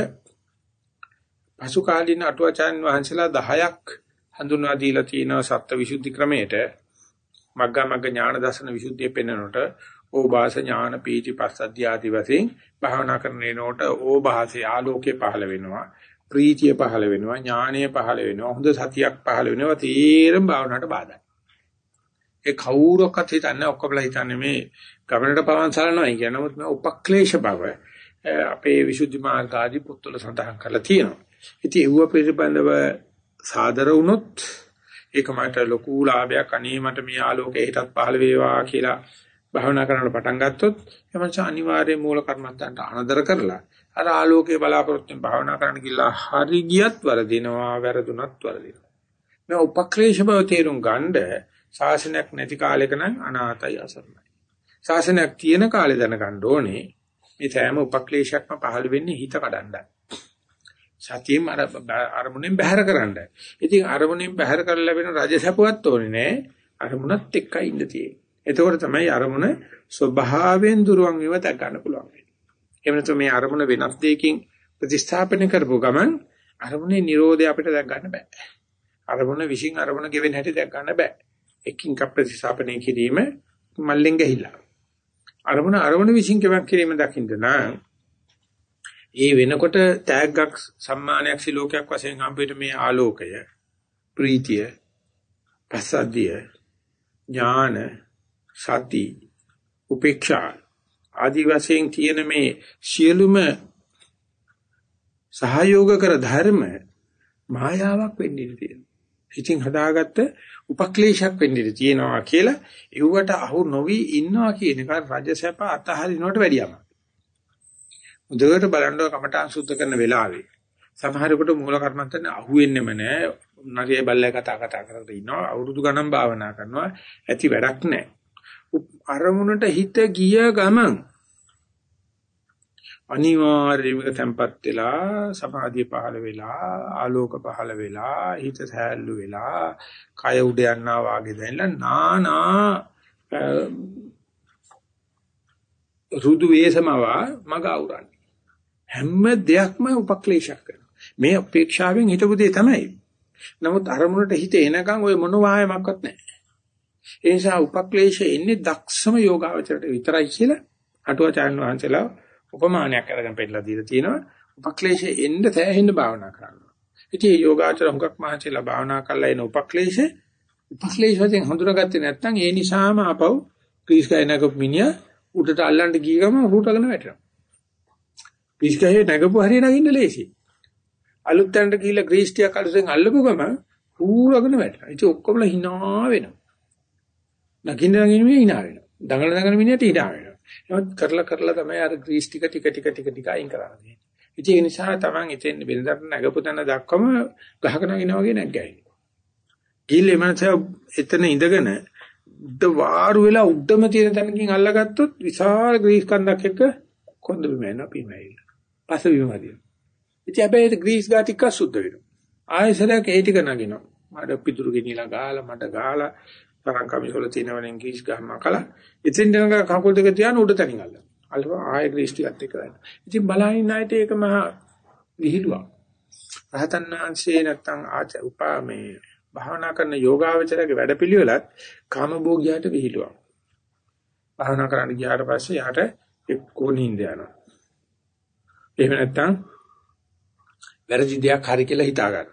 පසු කාලින අටුවාචාන් වහන්සේලා 10ක් හඳුන්වා දීලා තියෙනවා සත්ත්ව විසුද්ධි ක්‍රමයට. මග්ගා මග්ග ඥාන දර්ශන විසුද්ධිය පෙන්වනකොට ඕභාස ඥාන පීති පස්සද්ධිය ආදි වශයෙන් භාවනා කරනේනකොට ඕභාසයේ ආලෝකේ පහළ වෙනවා ප්‍රීතිය පහළ වෙනවා ඥානය පහළ වෙනවා හොඳ සතියක් පහළ වෙනවා තීරම් භාවනාවට බාධායි. ඒ කවුරක්වත් හිතන්නේ ඔක්කොමලා හිතන්නේ මේ ගමනට පවන් සලනවායි කියන නමුත් මේ උපක්ලේශ බව අපේ විසුද්ධි මාර්ග ආදී පොත්වල සඳහන් කරලා තියෙනවා. ඉතින් ඒව පිළිබඳව සාදර වුණොත් ඒක මට ලොකු ලාභයක්. අනේ මට මේ ආලෝකය හිතත් පහළ වේවා කියලා භාවනා කරන්න පටන් ගත්තොත් එමන්ච අනිවාර්යයෙන් මූල කර්මත්තන්ට අනදර කරලා අර ආලෝකයේ බලාපොරොත්තුෙන් භාවනා කරන්න කියලා හරි ගියත් වරදිනවා වැරදුනත් වරදිනවා. මේ උපක්ලේශ බව තේරුම් ගන්න ශාසනයක් නැති කාලෙක නම් අනාතයි අසරණයි. ශාසනයක් තියෙන කාලේ දැනගන්න ඕනේ මේ සෑම උපක්ලේශයක්ම පහළ වෙන්නේ හිත කඩන්නයි සතියෙන් අර අරමුණෙන් බැහැර කරන්න. ඉතින් අරමුණෙන් බැහැර කරලා ලැබෙන රජසපුවත් ඕනේ නෑ. අරමුණත් එක්කයි ඉන්න තියෙන්නේ. එතකොට තමයි අරමුණ ස්වභාවයෙන් දුරවන් වීම දක් ගන්න පුළුවන් වෙන්නේ. එහෙම නැත්නම් මේ අරමුණ වෙනස් දෙයකින් ප්‍රතිස්ථාපන කරපුව ගමන් අරමුණේ Nirodha අපිට දක් ගන්න බෑ. අරමුණ විශ්ින් අරමුණ ගෙවෙන හැටි දක් ගන්න බෑ. එකින් කප් ප්‍රතිස්ථාපනය කිරීම මල්ලෙන් ගහිලා. අරමුණ අරමුණ විශ්ින් කෙවක් කිරීම දකින්න නම් ඒ වෙනකොට තෑග්ගක් සම්මානයක් සිලෝකයක් වශයෙන් හම්බෙට මේ ආලෝකය ප්‍රීතිය පසද්දිය ඥාන සති උපේක්ෂා ආදි වශයෙන් තියෙන මේ සියලුම සහයෝග කර ධර්ම මායාවක් වෙන්න ඉඩ තියෙනවා. ඉතින් හදාගත්ත උපක්ලේශයක් වෙන්න ඉඩ තියෙනවා කියලා ඒවට අහු නොවි ඉන්නවා කියන එක රජසැප අතහරිනවට වැඩියම. හොඳට බලන්න කමඨාන් සුද්ධ කරන වෙලාවේ. සමහරෙකුට මූල කර්මන්තනේ අහුවෙන්නෙම නෑ. නරිය බල්ලයි කතා කතා කරගෙන ඉන්නවා. අවුරුදු ගණන් භාවනා කරනවා. ඇති වැඩක් නෑ. අරමුණට හිත ගිය ගමන් අනිවාර්යයෙන්ම tempat වෙලා සමාධිය පහළ වෙලා ආලෝක පහළ වෙලා හිත සෑල්ලු වෙලා කය උඩ යනවා වාගේ දැනලා නානා රුදු වේසමවා මග අවරන්නේ. හැම දෙයක්ම උපක්ලේශයක් කරනවා. මේ අපේක්ෂාවෙන් හිතපු දේ තමයි. නමුත් අරමුණට හිත එනකන් ওই මොන වායමක්වත් නැහැ. ඒ නිසා උපක්ලේශ එන්නේ දක්ෂම යෝගාවචරයට විතරයි කියලා අටුවාචාන් වහන්සේලා උපමානයක් අරගෙන පෙන්නලා දීලා තියෙනවා. උපක්ලේශ එන්න තැහෙන්න භාවනා කරනවා. ඉතින් මේ යෝගාචර හුඟක් මහන්සියලා භාවනා කරලා එන උපක්ලේශ උපක්ලේශ වශයෙන් හඳුනාගත්තේ නැත්නම් ඒ නිසාම ආපහු ක්‍රීස් ගයනක මිනිහා උඩට අල්ලන්න ගිය ගම හුටගෙන වැටෙනවා. පිස්කහේ නැගපු හරිය නගින්න ලේසි. අලුත් තැනට ගිහිල්ලා ග්‍රීස් ටිකක් අලුතෙන් අල්ලපු ගම ඌරගෙන වැටෙනවා. ඉතින් ඔක්කොම hina වෙනවා. නගින්න නගින්න මේ hina වෙනවා. දඟල දඟල මිනිහට hina වෙනවා. නමුත් කරලා කරලා තමයි අර ග්‍රීස් ටික ටික ටික ටික ටික අයින් කරන්නේ. ඉතින් ඒ නිසා තමන් ඉතින් බෙන්දට නැගපු තැන දක්වම ගහක නගිනා වගේ නැග්ගයි. ගිහිල්ලා මනස එතන ඉඳගෙන උඩ වාරු වෙලා උඩම තියෙන තැනකින් අල්ලගත්තොත් විශාල ග්‍රීස් කන්දක් එක්ක කොන්ද බිම යනවා බිම ඇවිල්ලා. පස බිම වදිනවා. ඉතින් හැබැයි ඒක ග්‍රීස් ගා ටිකක් සුද්ධ වෙනවා. ආයෙසරයක් ඒ ටික නගිනවා. මඩ පිටුරු ගෙනිලා ගාලා මඩ ගාලා තරම් කමිසොල තියෙනවනේ ග්‍රීස් ගහම කලා. ඉතින් දෙනක කකුල් දෙක තියාන උඩ තනින් අල්ලන. අල්ලව ආයෙ ග්‍රීස් ටිකත් එක්ක දාන්න. ඉතින් බලහින් ආයෙත් ඒක මහා විහිළුවක්. රහතන් වහන්සේ නැත්තම් ආච උපා මේ භාවනා කරන යෝගාවචරයේ වැඩපිළිවෙලත් කාමභෝගියාට විහිළුවක්. භාවනා කරන්න ගියාට පස්සේ යාට එක්කෝ නිින්ද යනවා. එහෙම නැත්තම් වැරදි දෙයක් හරි කියලා හිතා ගන්න.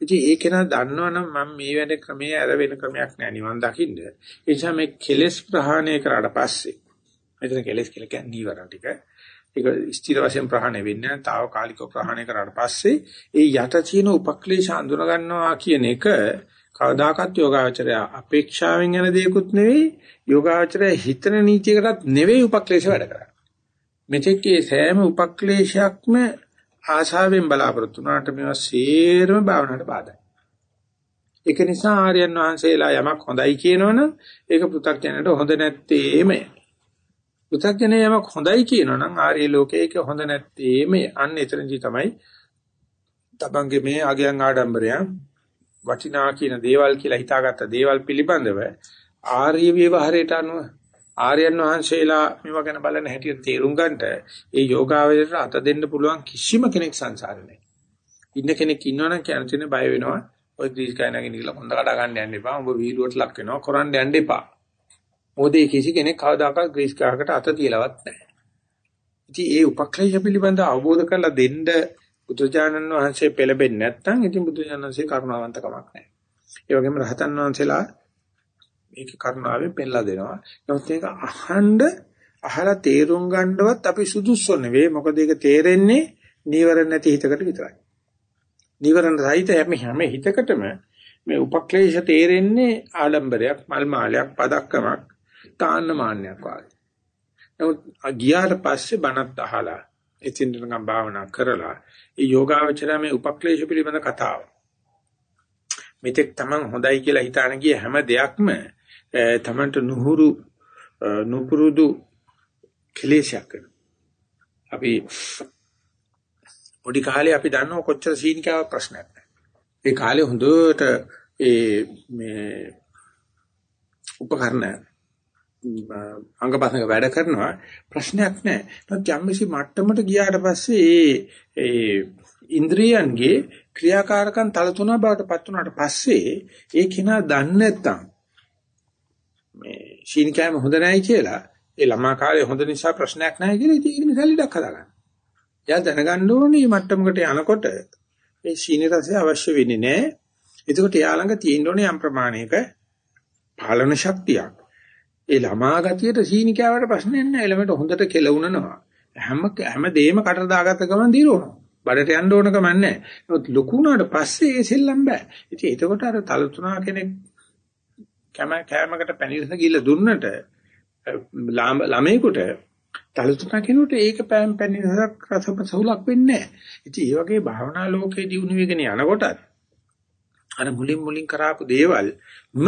ඉතින් ඒක නා දන්නවනම් මම මේ වැඩ ක්‍රමයේ අර වෙන ක්‍රමයක් නෑ නිවන් දකින්න. ඒ නිසා මේ කෙලෙස් ප්‍රහාණය කරාට පස්සේ මෙතන කෙලෙස් කියලා කියන්නේ නීවරණ ටික. ඒක ස්ථිර වශයෙන් ප්‍රහාණය වෙන්නේ නැහැ. తాවකාලිකව ප්‍රහාණය කරාට පස්සේ ඒ යට තියෙන උපක්ලේශ අඳුන ගන්නවා කියන එක කවදාකවත් යෝගාචරය අපේක්ෂාවෙන් යන දෙයක්ුත් නෙවෙයි යෝගාචරය හිතන නීතියකටත් නෙවෙයි උපක්ලේශ වැඩ කරන්නේ. මෙතෙක්ේ සෑම උපක්ලේශයක්ම ආශාවෙන් බලාපොරොත්තු වුණාට මේවා සේරම භාවනාවට බාධායි. ඒක නිසා ආර්යයන් වහන්සේලා යමක් හොඳයි කියනවනම් ඒක පෘථග්ජනයට හොඳ නැත්තේමයි. පෘථග්ජනය යමක් හොඳයි කියනවනම් ආර්ය ලෝකයේ ඒක හොඳ නැත්තේමයි. අන්න එතනදී තමයි තබංගේ මේ අගයන් ආඩම්බරයන් වටිනා කියන දේවල් කියලා හිතාගත්ත දේවල් පිළිබඳව ආර්ය විවහාරයට අනුව ආර්යයන් වහන්සේලා මේවා ගැන බලන හැටියට තේරුම් ගන්නට ඒ යෝගාවචරයට අත දෙන්න පුළුවන් කිසිම කෙනෙක් සංසාරේ නැහැ. ඉන්න කෙනෙක් ඉන්නවනම් කියන තැන බය වෙනවා. ඔය ග්‍රීස් කයනගෙන කියලා හොඳ කඩ ගන්න යන්න එපා. උඹ වීඩියෝට ලක් වෙනවා. කරන්න යන්න එපා. මොකද ඒ කිසි කෙනෙක් කවදාකවත් ග්‍රීස් කහකට අත තියලවත් නැහැ. ඉතින් ඒ උපක්‍රේෂ පිළිබඳ අවබෝධ කරලා දෙන්න බුදුජානන් වහන්සේ පෙළඹෙන්නේ නැත්නම් ඉතින් බුදුජානන් වහන්සේ කරුණාවන්ත කමක් නැහැ. ඒ වගේම රහතන් වහන්සේලා මේක කරුණාවෙන් පෙන්ලා දෙනවා. නමුත් ඒක අහන්න අහලා තේරුම් ගන්නවත් අපි සුදුසු නෙවෙයි. මොකද ඒක තේරෙන්නේ නීවරණ නැති හිතකට විතරයි. නීවරණ සහිත හැම හැම හිතකටම මේ උපක්ලේශ තේරෙන්නේ ආලම්බරයක්, මල් මාලයක්, පදක්කමක්, තාන්න මාන්නයක් වගේ. නමුත් ගියාට පස්සේ බණත් අහලා එතින් නිකන් භාවනා කරලා ඒ යෝගාවචරය මේ උපක්ලේශ පිළිබඳ කතාව. මෙතෙක් තමන් හොඳයි කියලා හිතාන ගිය හැම දෙයක්ම තමන්ට නුහුරු නුපුරුදු කෙලෙසයක් අපි පොඩි කාලේ අපි දන්නව කොච්චර සීනිකාවක් ප්‍රශ්නයක් ඒ කාලේ හොඳට ඒ මේ උපකරණ අංගපසංග වැඩ කරනවා. ප්‍රශ්නයක් නැහැ. නමුත් යම්කිසි මට්ටමට ගියාට පස්සේ ඒ ඒ ඉන්ද්‍රියන්ගේ ක්‍රියාකාරකම් තල තුන බවට පත් වුණාට පස්සේ ඒ කෙනා දන්නේ නැත්තම් මේ ශීනිකයම හොඳ නැහැ කියලා ඒ ළමා කාලේ හොඳ නිසා ප්‍රශ්නයක් නැහැ කියලා ඉතින් ඒක නිසා ලීඩක් හදාගන්න. එයා දැනගන්න ඕනේ මේ මට්ටමකට යනකොට මේ ශීනි රසය අවශ්‍ය වෙන්නේ නැහැ. එතකොට එයා ළඟ තියෙන්න ඕනේ යම් ප්‍රමාණයක පාලන ශක්තියක්. ඒ ළමා ගතියට ශීනිකාවට ප්‍රශ්නයක් නැහැ. ළමයට හොඳට කෙලවුනනවා. හැම හැම දෙයක්ම කට දාගත්ත ගමන් දිරවනවා. බඩට යන්න ඕන කම නැහැ. නමුත් ලොකු වුණාට පස්සේ ඒ සෙල්ලම් බෑ. ඉතින් එතකොට අර තලතුණා කෙනෙක් කැම කැමකට පැණිරස ගිහිල්ලා දුන්නට ළමයෙකුට තලතුණා කෙනෙකුට ඒක පෑම් පැණිරසක් රසපසහුලක් වෙන්නේ නැහැ. ඉතින් මේ වගේ භාවනා ලෝකේ දියුණු වෙගෙන යනකොටත් අර මුලින් මුලින් කරාපු දේවල් ම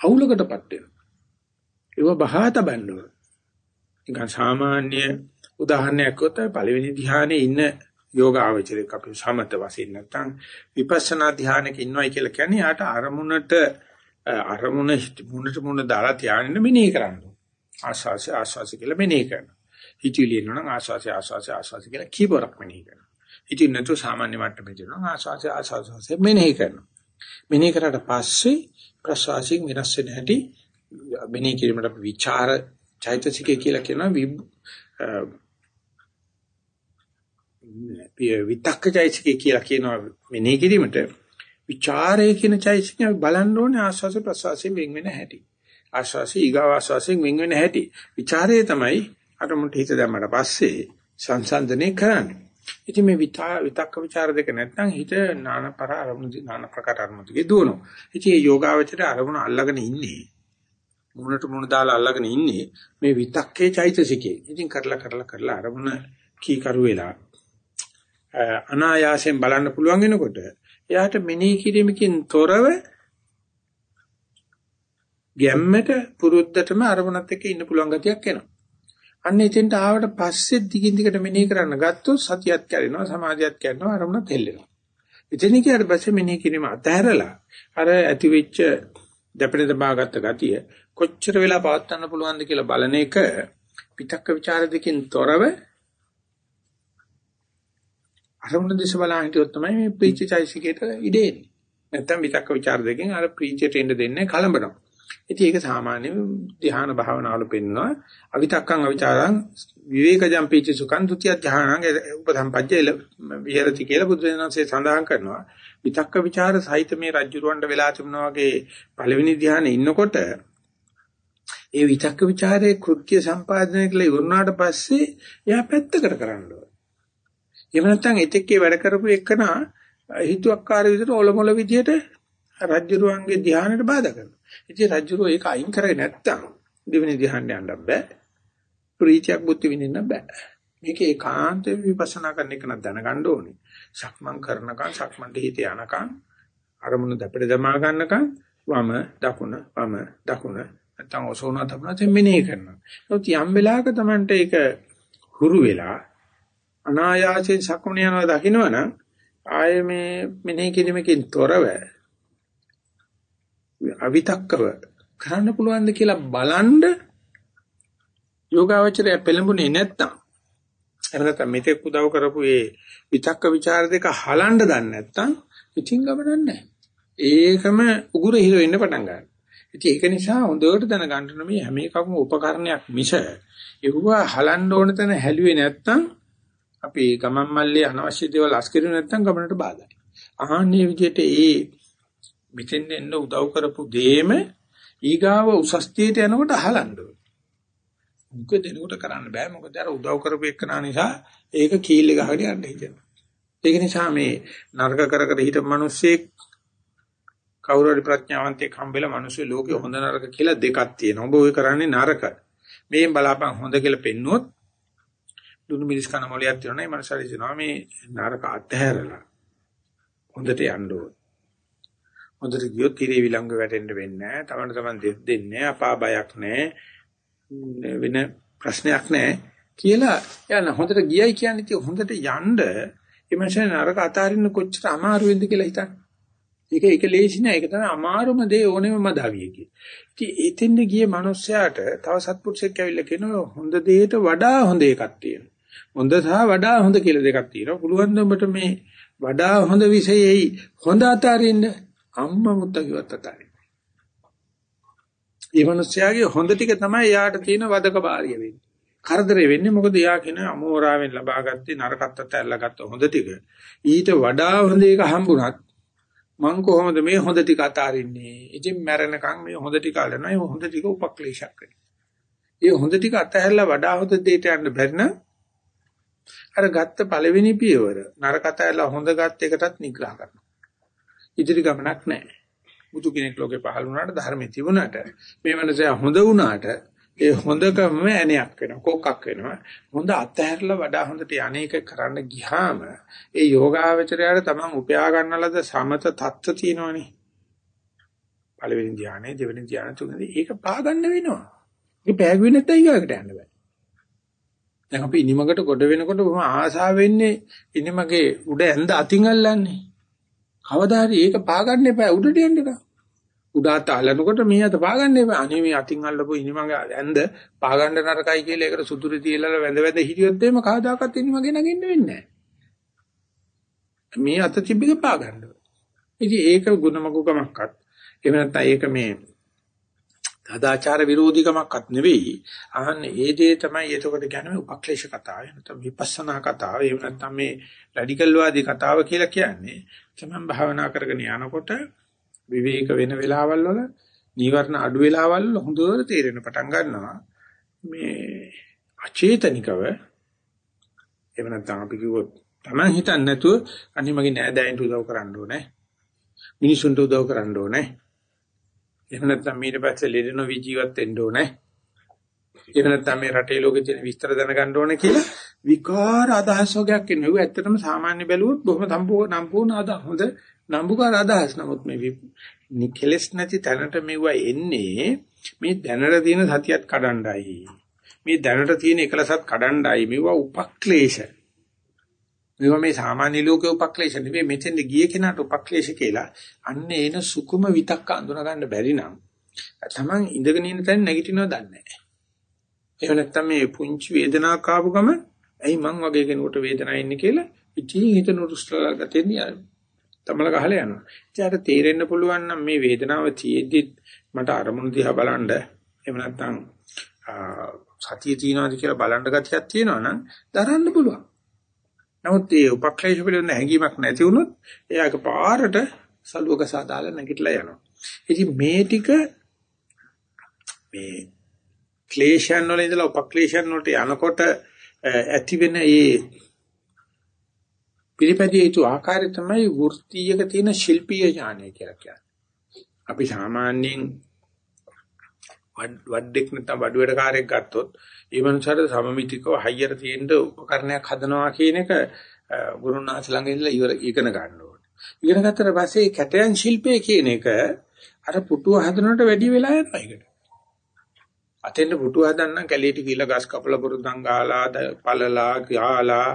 අවුලකටපත් වෙනවා. ඒව බහා තබන්න ඕන. නිකන් සාමාන්‍ය උදාහරණයක් වොත් පළවෙනි ධ්‍යානයේ ඉන්න යෝගාවචරයක් අපි සමත වශයෙන් නැත්නම් විපස්සනා ධ්‍යානයක ඉන්නවයි කියලා කියන්නේ යාට අරමුණට අරමුණ මුණට මුණ දාලා ධ්‍යානෙ මෙනෙහි කරන්න. ආස්වාසය ආස්වාසය කියලා මෙනෙහි කරනවා. හිතවිලි එනවනම් ආස්වාසය ආස්වාසය ආස්වාසය කියලා කීපරක් මෙනෙහි කරනවා. ඉතින් නැතු සාමාන්‍ය මට්ටමේ දෙනවා ආස්වාසය ආස්වාසය මෙනෙහි කරනවා. මෙනෙහි කරාට පස්සේ ප්‍රසවාසයෙන් වෙනස් වෙන හැටි මෙනෙහි කිරීමට අපි විචාර චෛතසිකය කියලා කියනවා විතක්ක චෛතසිකය කියලා කියනවා මෙනෙහි කිරීමට ਵਿචාරය කියන චෛසිකය අපි බලන්න ඕනේ ආස්වාස ප්‍රසවාසයෙන් වෙන් වෙන හැටි. ආස්වාසී ඊගා ආස්වාසයෙන් වෙන් වෙන හැටි. ਵਿਚාරය තමයි අරමුණට හිත දැම්මට පස්සේ සංසන්දනය කරන්නේ. ඉතින් මේ විතා විතක්ක ਵਿਚාර දෙක නැත්නම් හිත නානපර අරමුණු නාන ප්‍රකාර අරමුණු දෙකේ දුවනවා. ඉතින් මේ යෝගාවචරය අරමුණු අල්ලගෙන ඉන්නේ. මුණට මුණ දාලා අල්ලගෙන ඉන්නේ මේ විතක්කේ චෛතසිකේ. ඉතින් කරලා කරලා කරලා අරමුණ කී කරු වෙලා අනායාසයෙන් බලන්න පුළුවන් වෙනකොට එයාට මෙනෙහි කිරීමකින් තොරව ගැම්මට පුරුද්දටම අරමුණත් එක්ක ඉන්න පුළුවන් ගතියක් එනවා. අන්න එතෙන්ට ආවට පස්සේ දිගින් දිගට මෙනෙහි කරන්න ගත්තොත් සතියත් කැරෙනවා සමාධියත් කැරෙනවා අරමුණත් හෙල්ලෙනවා. එතන කියට පස්සේ මෙනෙහි කිරීම අතහැරලා අර ඇති වෙච්ච දැපෙන දබාගත්ත ගතිය කොච්චර වෙලා පවත්වන්න පුළුවන්ද කියලා බලන එක පිටක්ක ਵਿਚාර දෙකෙන් තොරව අරමුණ දිශ බලන හිටියොත් තමයි මේ ප්‍රීචයිසිකේට ඉඩෙන්නේ. නැත්තම් විතක්ක ਵਿਚාර දෙකෙන් අර ප්‍රීචයට එන්න දෙන්නේ කලඹනවා. ඉතින් ඒක සාමාන්‍ය ධ්‍යාන භාවනාවල පෙන්නවා. අවිතක්කං අවිචාරං විවේකජම් පීච සුඛං ဒုတိ ය ධ්‍යානං උපධම්පජ්ජේල විහෙරති කියලා බුදුදෙනාසේ සඳහන් කරනවා. විතක්ක ਵਿਚාර සහිත මේ රජ්ජුරවණ්ඩ වෙලා තිබුණා වගේ පළවෙනි ධ්‍යානෙ ඉන්නකොට ඒ විතක්ක ਵਿਚාරයේ කෘත්‍ය සම්පාදනය කළ ඉවරනාට පස්සේ එයා පැත්තකට කරන්න ඕන. එහෙම නැත්නම් එතෙක්ේ වැඩ කරපු එකනා හිතුවක්කාර විදිහට ඔලොමොල විදිහට රජ්ජුරුවන්ගේ ධ්‍යානෙට බාධා කරනවා. ඉතින් රජ්ජුරුව ඒක අයින් කරේ නැත්තම් දෙවෙනි ධ්‍යානෙ යන්න බෑ. ප්‍රීතියක් බුද්ධ විඳින්න බෑ. මේක ඒකාන්ත විපස්සනා කරන එක නම් දැනගන්න ඕනේ. සක්මන් කරනකන් සක්මන්ට හිත යනකන් අරමුණ දෙපඩ දමා ගන්නකන් වම දකුණ වම දකුණ නැත්තම් ඔසෝන තබන මෙනෙහි කරනවා. ඒත් යම් වෙලාවක Tamanට ඒක හුරු වෙලා අනායාසයෙන් සක්මන යනවා දකින්නවනම් ආයේ මේ මෙනෙහි කිරීමකින් තොරව අවිතක්කව කරන්න පුළුවන්ද කියලා බලන්ඩ යෝගාවචරය පෙළඹුණේ නැත්තම් එහෙම නැත්නම් මෙතෙක් උදව් කරපු ඒ විතක්ක ਵਿਚාර දෙක හලන්න දන්නේ නැත්තම් ඉතින් ගමනක් නැහැ. ඒකම උගුර හිර වෙන්න පටන් ගන්නවා. ඉතින් ඒක නිසා හොඳට දැනගන්න මේ හැම එකක්ම උපකරණයක් මිස ඒවා හලන්න ඕන තැන හැලුවේ නැත්තම් අපි ගමන් මල්ලේ අනවශ්‍ය දේවල් අස්කිරු නැත්තම් ගමනට බාධායි. ආහන්නේ විදිහට ඒ මෙතෙන් එන්න උදව් කරපු දෙයම ඊගාව උසස්තියට යනකොට අහලන්න ඕනේ. මොකද දෙනකොට කරන්න බෑ මොකද අර උදව් කරපු එකනා නිසා ඒක කීල් එක ගහගෙන යන්න හිතෙනවා. ඒක නිසා මේ නරක කර කර හිටපු මිනිස්සෙක් කවුරු හරි ප්‍රඥාවන්තයෙක් හම්බෙලා මිනිස්සු ලෝකේ හොඳ නරක කියලා දෙකක් තියෙනවා. ඔබ ඔය කරන්නේ නරක. මේෙන් බලාපන් හොඳ කියලා පෙන්නුවොත් දුනු මිරිස් කන මොලියක් තියෙනවා නේ මනසට හිතෙනවා මේ නරක අත්හැරලා හොඳට යන්න ඕන. හොඳට ගියොත් tire විලංග වැටෙන්න වෙන්නේ නැහැ. තමන්න තමන් දෙස් දෙන්නේ අපා බයක් නැහැ. වෙන ප්‍රශ්නයක් නැහැ කියලා යන හොඳට ගියයි කියන්නේ ඉතින් හොඳට යන්න එමන්ෂන් නරක අතාරින්න කොච්චර අමාරු වෙන්ද කියලා හිතන්න. ඒක ඒක ලේසි නෑ. ඒක තමයි අමාරුම දේ ඕනෙම මදාවිය කිය. ඉතින් එතෙන්ද ගියේ මිනිස්සයාට තව සත්පුරුෂයෙක් ඇවිල්ලා කියනවා හොඳ දෙයට වඩා හොඳ එකක් තියෙනවා. හොඳ සහ වඩා හොඳ කියලා දෙකක් තියෙනවා. පුළුවන් ද ඔබට මේ වඩා හොඳ විශේෂයි හොඳ අතාරින්න අම්මා මුත්තා කිව්වත් අතාරින්න. මේ මිනිස්යාගේ හොඳ ටික තමයි යාට තියෙන වදක බාරිය වෙන්නේ. කරදරේ වෙන්නේ මොකද යා කියන අමෝරාවෙන් ලබාගත්තේ නරකත්ත ඇල්ලගත්ත හොඳ ටික. ඊට වඩා හොඳ එක හම්බුණත් මං කොහොමද මේ හොඳ ටික අතාරින්නේ? ඉතින් මැරෙනකන් මේ හොඳ ටික අල්ලනවා. මේ හොඳ ටික උපක්ලේශයක් වෙනවා. ඒ හොඳ ටික අතහැරලා වඩා හොඳ දෙයට යන්න බැරි නම් අර ගත්ත පළවෙනි පියවර නරක අතහැරලා හොඳ ගත් එකටත් නිග්‍රහ කරනවා. ඉදිරි ගමනක් නැහැ. බුදු කෙනෙක් ලෝකේ පහළ වුණාට ධර්මයේ තිබුණාට මේ මනසේ හොඳ වුණාට ඒ හොඳකම ඇණයක් වෙනවා කොක්කක් වෙනවා හොඳ අත්හැරලා වඩා හොඳට අනේක කරන්න ගියාම ඒ යෝගාවචරයට තමන් උපයා ගන්නලද සමත තත්ත්ව තියෙනවනේ පළවෙනි ධානය දෙවෙනි ධානය තුන්වෙනි ඒක පා ගන්න වෙනවා ඒක පෑගුවේ නැත්නම් ඊගාකට යන්න බෑ දැන් අපි ඉනිමකට කොට වෙනකොට බොහොම ආසාව වෙන්නේ ඉනිමගේ උඩ ඇඳ අතින් අල්ලන්නේ කවදා හරි ඒක පා ගන්න එපා උඩට යන්න එපා උඩාත අලනකොට මේ අත පාගන්න එපා. අනේ මේ අතින් අල්ලපු ඉනිමගේ ඇඳ පාගන්න නරකයි කියලා ඒකට සුදුරු තියලා වැඳ වැඳ හිටියොත් එimhe කවදාකවත් ඉනිමගේ නගින්න වෙන්නේ මේ අත තිබ්බක පාගන්න. ඉතින් ඒක ಗುಣමකුකමක්වත් එහෙම නැත්නම් ඒක මේ සදාචාර විරෝධීකමක්වත් නෙවෙයි. අහන්නේ ඒ දේ තමයි එතකොට කියන්නේ උපක්ලේශ කතාව. නැත්නම් විපස්සනා කතාව. එහෙම නැත්නම් මේ රැඩිකල් වාදී කතාව කියලා කියන්නේ. තමයි භාවනා කරගෙන යනකොට විවේක වෙන වෙලාවල් වල නීවරණ අඩු වෙලාවල් වල හොඳට තේරෙන පටන් ගන්නවා මේ අචේතනිකව එහෙම නැත්නම් අපි කිව්වොත් Taman හිතන්නේ නැතුව අනිත් මගේ නෑදෑයන්ට උදව් කරන්න ඕනේ මිනිසුන්ට උදව් කරන්න ඕනේ එහෙම නැත්නම් ඊට පස්සේ ලෙඩ නොවි ජීවත් වෙන්න ඕනේ එහෙම නැත්නම් මේ රටේ ලෝකෙ තියෙන විස්තර දැනගන්න ඕනේ කියලා විකාර අදහස් වර්ගයක් එනවා. ඒක ඇත්තටම සාමාන්‍ය බැලුවොත් බොහොම සම්පූර්ණ අදහස් හොඳ නම්බුකාර අදහස්. නමුත් මේ කෙලස් නැති තැනට මෙවුවා එන්නේ මේ දැනට තියෙන සතියත් කඩණ්ඩායි. මේ දැනට තියෙන එකලසත් කඩණ්ඩායි මේවා උපක්ලේශ. මේවා මේ සාමාන්‍ය ලෝකේ උපක්ලේශ නෙවෙයි මෙතෙන්ද ගිය කෙනාට උපක්ලේශ කියලා. අන්න එන සුකුම විතක්ක අඳුන ගන්න බැරි නම් තමන් ඉඳගෙන ඉන්න තැන නැගිටිනවද දන්නේ නැහැ. එහෙම නැත්නම් මේ පුංචි වේදනාවක් ආපු ගම ඇයි මං වගේ කෙනෙකුට වේදනාවක් එන්නේ කියලා ඉතින් හිත නුරුස්ලා ගතෙන් යනවා. තමල ගහලා යනවා. ඉතින් අර තේරෙන්න පුළුවන් නම් මේ වේදනාව තියෙද්දි මට අරමුණු දිහා බලන්න එහෙම නැත්නම් සතිය තියනවාද කියලා බලන්න ගතියක් තියෙනවා නම් දරන්න පුළුවන්. නමුත් මේ උපක්ලේශ පිළිබඳ හැඟීමක් නැති වුණොත් එයාක පාරට සලුවක සාදාලා නැගිටලා යනවා. ඉතින් මේ ටික මේ ක්ලේශයන් වල ඉඳලා උපක්ලේශයන් වලට යනකොට ඇති වෙන ඒ පිළිපැදිය යුතු ආකාරය තමයි වෘත්තියක තියෙන ශිල්පීය ඥානය කියලා කියන්නේ. අපි සාමාන්‍යයෙන් වඩෙක් නැත්නම් වඩුවේඩකාරයෙක් ගත්තොත් ඒ මනුස්සයාට සමමිතිකව හයියර තියෙන උපකරණයක් හදනවා කියන එක ගුරුනාථ ළඟ ඉඳලා ඉවර ඉගෙන ගන්න ඕනේ. ඉගෙන ගත්තට පස්සේ කැටයන් ශිල්පය කියන එක අර පුටුව හදනවට වැඩි වෙලා යනවා ඒකට. අතෙන්ද පුටුව හදන්න කැලීටි කියලා ගස් කපලා පුරුද්දන් ගාලා පළලා ගාලා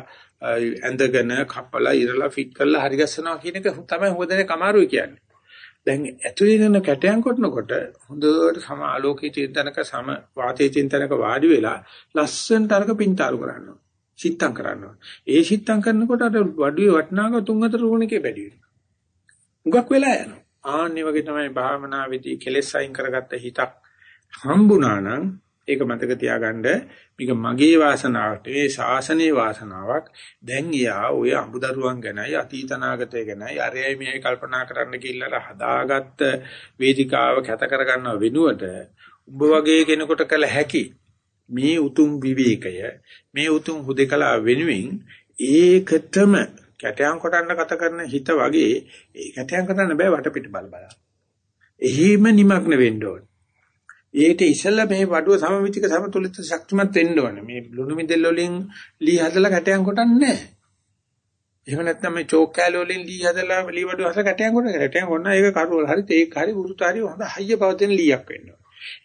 ඇඳගෙන කපලා ඉරලා ෆිට කරලා හරි ගස්සනවා කියන එක තමයි හොදනේ කමාරුයි කියන්නේ. දැන් ඇතුලේ ඉන්න කැටයන් කොටනකොට හොඳට සම ආලෝකයේ චින්තනක සම වාතයේ චින්තනක වාඩි වෙලා ලස්සනට අරක පින්තාරු කරනවා. සිත්තම් කරනවා. ඒ සිත්තම් කරනකොට අර වඩුවේ වටනාක තුන් හතර රෝණකේ වැඩි වෙනවා. මුගක් වෙලා යනවා. ආන්නේ වගේ තමයි භාවනාවේදී කෙලෙස් අයින් කරගත්ත හිතක් හම්බුණා නම් ඒක මතක තියාගන්න මේක මගේ වාසනාවට ඒ ශාසනයේ වාසනාවක් දැන් යා ඔය අඹදරුවන් ගැනයි අතීතනාගතය ගැනයි අරයයි මෙයි කල්පනා කරන්න කියලා හදාගත්ත වේදිකාව කැත කරගන්නව වෙනුවට උඹ වගේ කෙනෙකුට කළ හැකි මේ උතුම් විවේකය මේ උතුම් හුදකලා වෙනුවෙන් ඒකටම කැටයන් කොටන්න කත කරන හිත වගේ ඒ කැටයන් කරන්න බෑ වටපිට බල බල. එහිම නිමග්න වෙන්න ඕනේ. ඒකට ඉස්සෙල්ලා මේ වඩුව සමමිතික සමතුලිත ශක්තිමත් වෙන්න ඕනේ. මේ ලුණු මිදෙල් වලින් ලී හදලා කැටයන් කොටන්නේ නැහැ. එහෙම නැත්නම් මේ චෝක් කෑල වලින් ලී හදලා ලී වඩුව හදලා කැටයන් කොටන කැටයන් කොටන ඒක කරවල හරි තේක් හරි වෘත හරි හොඳ හයිය පවතින ලීයක් වෙන්න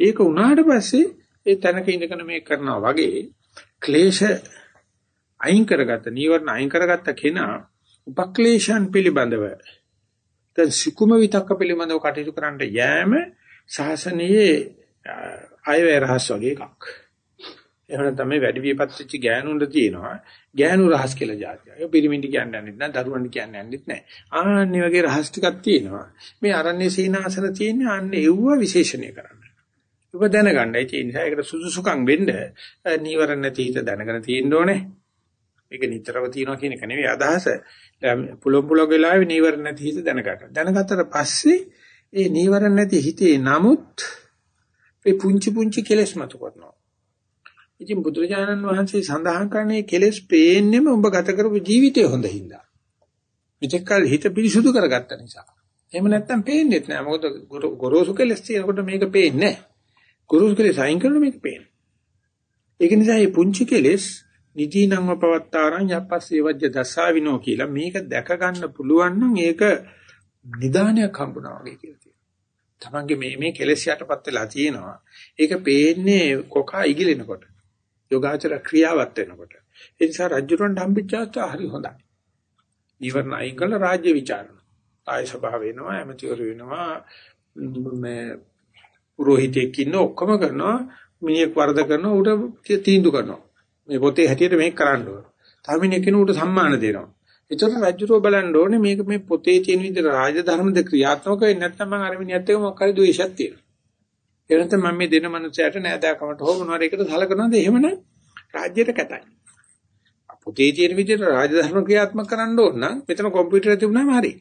ඒක උනාට පස්සේ ඒ තැනක ඉඳගෙන මේ කරනවා වගේ ක්ලේශ අයින් කරගත්ත නීවරණ අයින් කරගත්ත කෙනා උපක්ලේශයන් පිළිබඳව දැන් සුකුම විතක්ක පිළිබඳව කටයුතු කරන්න යෑම ශාසනයේ අයවැය රහස් වගේ එකක්. එහෙම නැත්නම් මේ වැඩි වියපත් වෙච්ච ගෑනුන්ට තියෙනවා ගෑනු රහස් කියලා જાතිය. ඒ පිරිමින්ටි කියන්නේ නැන්නෙත් නෑ දරුවන්ට කියන්නේ නැන්නෙත් නෑ. ආන්නේ වගේ රහස් ටිකක් තියෙනවා. මේ අරණ්‍ය සීනාසන තියෙන්නේ අන්නේ එව්ව විශේෂණය කරන්න. ඔබ දැනගන්න. ඒ නිසා ඒකට සුදුසුකම් වෙන්න නීවරණ නැති හිත දැනගෙන තියෙන්න ඕනේ. මේක නිතරම තියනවා කියන එක නෙවෙයි අදහස. පුලොම් පුලොග් වෙලාවේ නීවරණ නැති හිත දැනගන්න. දැනගත්තට පස්සේ ඒ නීවරණ නැති හිතේ නමුත් ඒ පුංචි පුංචි කෙලෙස් මතු කරනවා. ඉතින් බුදුරජාණන් වහන්සේ සඳහන් කරන්නේ කෙලෙස් පේන්නෙම උඹ ගත කරපු ජීවිතය හොඳින්ද. මෙතෙක්කල් හිත පිරිසුදු කරගත්ත නිසා. එහෙම නැත්තම් පේන්නේ නැහැ. මොකද ගොරෝසු කෙලෙස් තියෙනකොට මේක පේන්නේ නැහැ. ගොරෝසු කෙලෙස් අයින් කරන මේක පේන්නේ. ඒක නිසා මේ පුංචි කෙලෙස් නිදීනංව පවත්තාරං යප්පස්සේ වජ්‍ය දසාවිනෝ කියලා මේක දැක ගන්න පුළුවන් නම් ඒක නිදානයක් හම්බුනා වගේ කියලා කියනවා. තමන්ගේ මේ මේ කෙලෙස් යටපත් වෙලා තියෙනවා. ඒක පේන්නේ කොකා ඉගිලෙනකොට. යෝගාචර ක්‍රියාවත් වෙනකොට. ඒ නිසා රජුරන් හම්බෙච්චාත් හරි හොඳයි. නිවර්ණ අයින් කළ රාජ්‍ය විචාරණ. ආය සභාව වෙනවා, ඇමතිවරු වෙනවා, මේ පුරোহিතෙක් ඉන්න ඔක්කොම කරනවා. මිනිහෙක් වරද කරනවා උට තීන්දුව කරනවා. මේ පොතේ හැටියට මේක කරන්න ඕන. තව මිනිහෙක් කෙනෙකුට සම්මාන දෙනවා. ඒතර රජුරෝ බලන්න ඕනේ මේක මේ පොතේ තියෙන විදිහට රාජධර්මද ක්‍රියාත්මක වෙන්නේ නැත්නම් මම අර මිනිහත් එක්ක මොකක් හරි ද්වේෂයක් තියෙනවා. ඒ නැත්නම් මම මේ දෙන මනුස්සයට නෑදෑකමට හෝ මොනවාර එකට සලකනවාද එහෙමනම් රාජ්‍යයට කැතයි. පොතේ තියෙන විදිහට රාජධර්ම ක්‍රියාත්මක කරන්න ඕන නම් මෙතන කම්පියුටර් තිබුණාම හරි.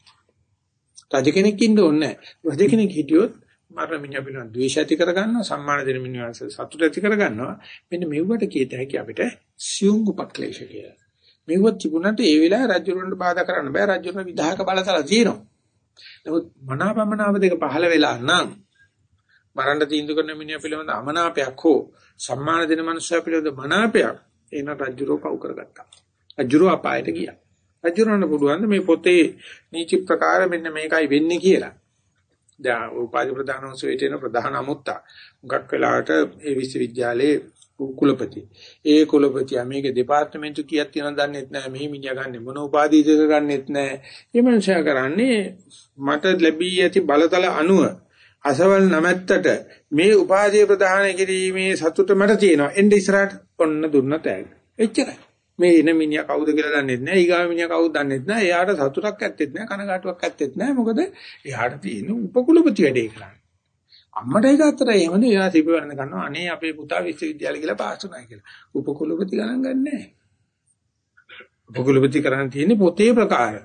රජ කෙනෙක් ඉන්න ඕනේ නෑ. රජ කෙනෙක් හිටියොත් මරණ මිනිහා පිළිබඳ ද්වේෂ ඇති කරගන්නවා සම්මාන දෙන මිනිහා සතුට ඇති කරගන්නවා. මෙන්න මෙව්වට කීත හැකි අපිට සියුම් උපක්ලේශ කියලා. මෙව තිබුණාට ඒ වෙලාවේ රජුරන්ට බාධා කරන්න බෑ රජුරන් විධායක බලතල තියෙනවා. නමුත් මනාපමනාව දෙක පහළ වෙලා නම් මරණ තීන්දුව කරන මිනිහා පිළිබඳ අමනාපයක් හෝ සම්මාන දෙන මනුස්සයා පිළිබඳ මනාපයක් එන රජුරෝ පව් කරගත්තා. රජුරෝ අපායට ගියා. රජුරන්ට පුළුවන් මේ පොතේ නීති ප්‍රකාර මෙන්න මේකයි වෙන්නේ කියලා. දැන් උපාධි ප්‍රධාන වංශයට එන ප්‍රධාන අමුත්තා. මුගක් වෙලාවට ඒ විශ්වවිද්‍යාලයේ කුලපති. ඒ කුලපතියා මේකේ දෙපාර්තමේන්තු කීයක් තියෙනවද දන්නෙත් නැහැ. මෙහි මිනිහා ගන්නෙ මොන උපාධියද ගන්නෙත් නැහැ. මේ මනුස්සයා කරන්නේ මට ලැබී ඇති බලතල අනුව අසවල් නැමැත්තට මේ උපාධිය ප්‍රදාන කිරීමේ සතුට මට තියෙනවා. එnde ඉස්සරහට ඔන්න දුන්න තෑග්ග. එච්චරයි. මේ එන මිනිහා කවුද කියලා දන්නෙත් නැහැ. ඊගාව මිනිහා කවුද දන්නෙත් නැහැ. එයාට සතුටක් ඇත්තෙත් නැහැ. කනගාටුවක් ඇත්තෙත් නැහැ. මොකද එයාට තියෙන උපකුලපති වැඩේ කරන්නේ. අම්මට ඒක අතර එහෙමද එයා සිප වෙනද ගන්නවා. අනේ අපේ පුතා විශ්වවිද්‍යාලය කියලා පාස් වුණා කියලා. උපකුලපති ගණන් ගන්නෑ. උපකුලපති කරන් තියෙන්නේ පොතේ ප්‍රකාර.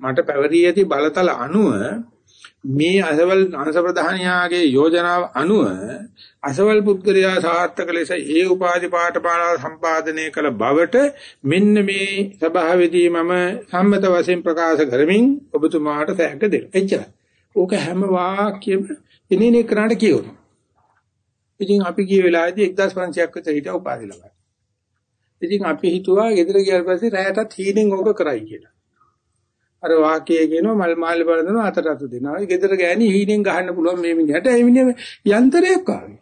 මට පැවරී ඇති බලතල අනුව මේ අසවල් අංශ ප්‍රධානියාගේ යෝජනාව අනුව අසවල් පුද්ගලයා සාර්ථක ලෙස ඒ උපාධි පාඨමාලා සම්පාදනය කළ බවට මෙන්න මේ සභාවේදී මම සම්මත වශයෙන් ප්‍රකාශ කරමින් ඔබතුමාට සෑහක දෙනවා. එච්චරයි. ඕක හැම වාක්‍යෙම ඉනිනේ කරාට කියවනවා. ඉතින් අපි ගිය වෙලාවේදී 1500ක් විතර හිටියා උපාධි ළඟ. ඉතින් අපි හිතුවා ගෙදර ගියාට පස්සේ රැයටත් හීනෙන් ඕක කරයි කියලා. අර වාක්‍යය කියනවා මල් මාල් බලනවා අතට අත දෙනවා. ගෙදර ගෑණි හීනෙන් ගහන්න පුළුවන් මේ මිනිහට. ඒ මිනිහ යන්ත්‍රයක් ආවේ.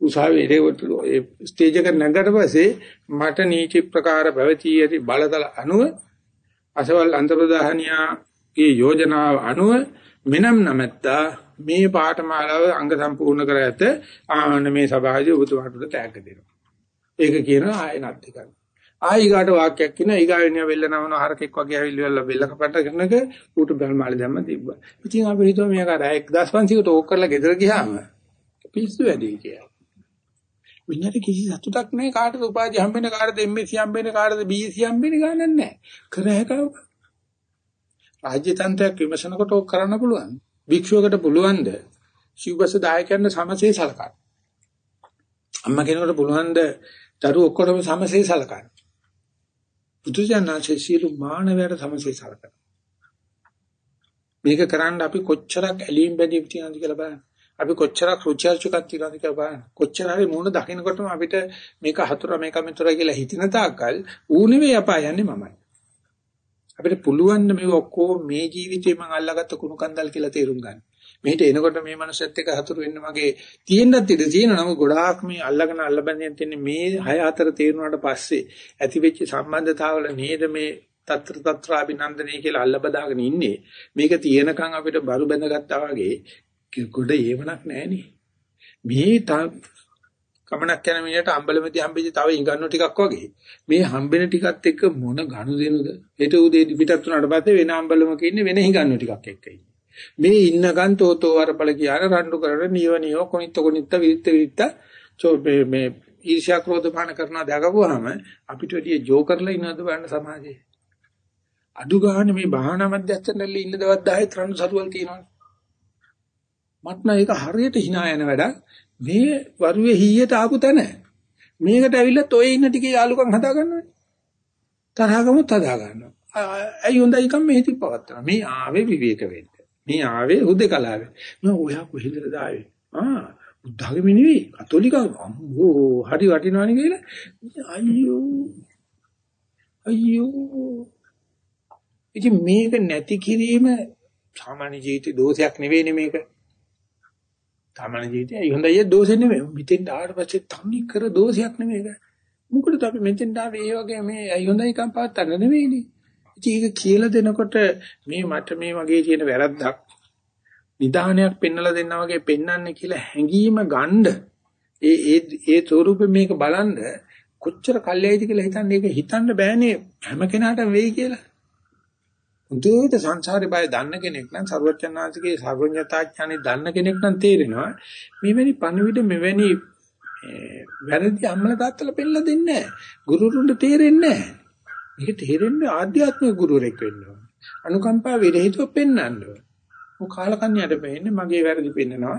උසාවියේ ඒ ස්ටේජ් එක නැගකට පස්සේ මට නීති ප්‍රකාර පැවතී ඇති බලතල අනුව අසවල් අන්තර්දාහනියාගේ යෝජනාව අනුව මෙනම් නැමැත්තා මේ පාඨමාලාව අංග සම්පූර්ණ කර ඇත ආන මේ සභාවේ ඔබතුමාට තෑග්ග දෙනවා. ඒක කියනවා ආයනත් එකක්. ආයිගාට වාක්‍යයක් කියනවා ඊගාවෙනිය වෙල්ල නවන හරකෙක් වගේ ඇවිල්ලා බෙල්ල කපට කරනක ඌට බල්මාලේ දැම්ම තිබ්බා. ඉතින් අපි හිතුවා මේක අර 1500කට ඕක කරලා ගෙදර ගියාම පිස්සු වැඩි කියලා. වින්නට කිසි සතුටක් නැහැ කාටද උපාධි හම්බෙන්න කාටද එම්එස්සි හම්බෙන්න කාටද බීඑස්සි හම්බෙන්න ගානක් නැහැ. කරහැකව රාජ්‍ය තන්ත්‍රයක් විමසනකොට ඕක කරන්න පුළුවන්. භික්ෂුවකට පුළුවන්ද? සිව්බස දායකයන්ට සමසේ සලකන්න. අම්මා කෙනෙකුට පුළුවන්ද දරුවෝ ඔක්කොටම සමසේ සලකන්න. බුදුසසුනාචේ සියලු මානවයට සමසේ සලකන. මේක කරන්න අපි කොච්චරක් ඇලීම් බැඳීම් තියනවද කියලා බලන්න. අපි කොච්චරක් රුචර්චුකක් තියනවද කියලා බලන්න. කොච්චර හරි මූණ දකින්නකොටම අපිට මේක හතුර මේක මෙතුර කියලා හිතින තාක්කල් ඌ නෙවෙයි අපා යන්නේ මමයි. අපිට පුළුවන් මේ ඔක්කොම මේ ජීවිතේ මම අල්ලාගත්ත කුණු කන්දල් කියලා තේරුම් ගන්න. මෙහෙට එනකොට මේ මනුස්සයත් එක්ක හතුරු වෙන්න මගේ තියෙන්නත් ඉඩ තියෙනවා. නමුත් ගොඩාක් මේ අල්ලගෙන අල්ලබැඳෙන් තියෙන මේ හය හතර තේරුණාට පස්සේ ඇතිවෙච්ච සම්බන්ධතාවල නේද මේ తත්‍ර తත්‍රාභිනන්දනය කියලා අල්ලබදාගෙන ඉන්නේ. මේක තියෙනකන් අපිට බරු බැඳගත්තා වගේ ගොඩ ඒවණක් නැහෙනේ. මේ කමනක් යන මිනිහට අම්බලමෙදි හම්බෙච්ච තව ඉඟන්නු ටිකක් වගේ. මේ හම්බෙන ටිකත් එක්ක මොන ගණු දෙනුද හෙට උදේ පිටත් වුණාට පස්සේ වෙන අම්බලමක ඉන්නේ වෙන හිඟන්නු ටිකක් එක්ක මේ ඉන්නකන් තෝතෝ වරපල කියන රණ්ඩු කරන නියව නියව කොනිට කොනිට විරිත් විරිත් චෝ මේ ඊර්ෂ්‍යා ක්‍රෝධ පාන කරනවා දගපුවාම අපිට වැඩි ජෝකර්ලා ඉන්නවද බලන්න සමාජයේ. අඩු ගන්න මේ භාවනා මධ්‍යස්ථානවල ඉන්න දවස් 10 තරණු සරුවල් තියෙනවා මට නම් ඒක හරියට hina යන වැඩක්. මේ වරුවේ හීයට ආපු තැන මේකට ඇවිල්ලා toy ඉන්න ටිකේ යාලුකම් හදා ගන්නවනේ. තරහගමුත් හදා ගන්නවා. ඇයි හොඳයි කම් මේ හිති පවත්තන. මේ ආවේ විවේක වෙන්න. මේ ආවේ හුදේකලාවේ. මම ඔයා කොහෙන්ද ආවේ? ආ බුද්ධාගම නෙවෙයි කතෝලික අම්මෝ හරි වටිනවනේ කියලා. අයියෝ අයියෝ ඉතින් මේක නැති කිරීම සාමාන්‍ය ජීවිතේ දෝෂයක් නෙවෙයිනේ මේක. සාමාන්‍ය ජීවිතේ ඇයි හොඳයි දෝෂෙ නෙමෙයි. මෙතෙන් ආවට පස්සේ තන්නේ කර දෝෂයක් නෙමෙයි ඒක. මොකටද අපි මෙතෙන් ආවේ ඒ වගේ මේ ඇයි හොඳයි කම් පාත්තන්න නෙමෙයිනේ. ඉතින් ඒක කියලා දෙනකොට මේ මට මේ වගේ තියෙන වැරද්දක් නිදානයක් පෙන්වලා දෙන්නා වගේ පෙන්වන්නේ කියලා හැඟීම ගන්න ඒ ඒ ඒ ස්වරූපෙ මේක බලන්න කොච්චර කල්යයිද කියලා හිතන්නේ ඒක හිතන්න බෑනේ හැම කෙනාටම වෙයි කියලා. උදේට සංසාරේ බය දන්න කෙනෙක් නම් ਸਰවඥාන්සේගේ සර්වඥතාඥානෙ දන්න කෙනෙක් නම් තේරෙනවා මෙවැනි පණවිඩ මෙවැනි වැරදි අම්මල තාත්තලා පෙන්නලා දෙන්නේ නැහැ. ගුරුතුන්ට තේරෙන්නේ නැහැ. මේක තේරෙන්නේ ආධ්‍යාත්මික ගුරුවරෙක් වෙන්න ඕන. අනුකම්පා විරහිතව පෙන්වන්න ඕන. මො කාලකන්‍යයට වෙන්නේ මගේ වැරදි පෙන්නනවා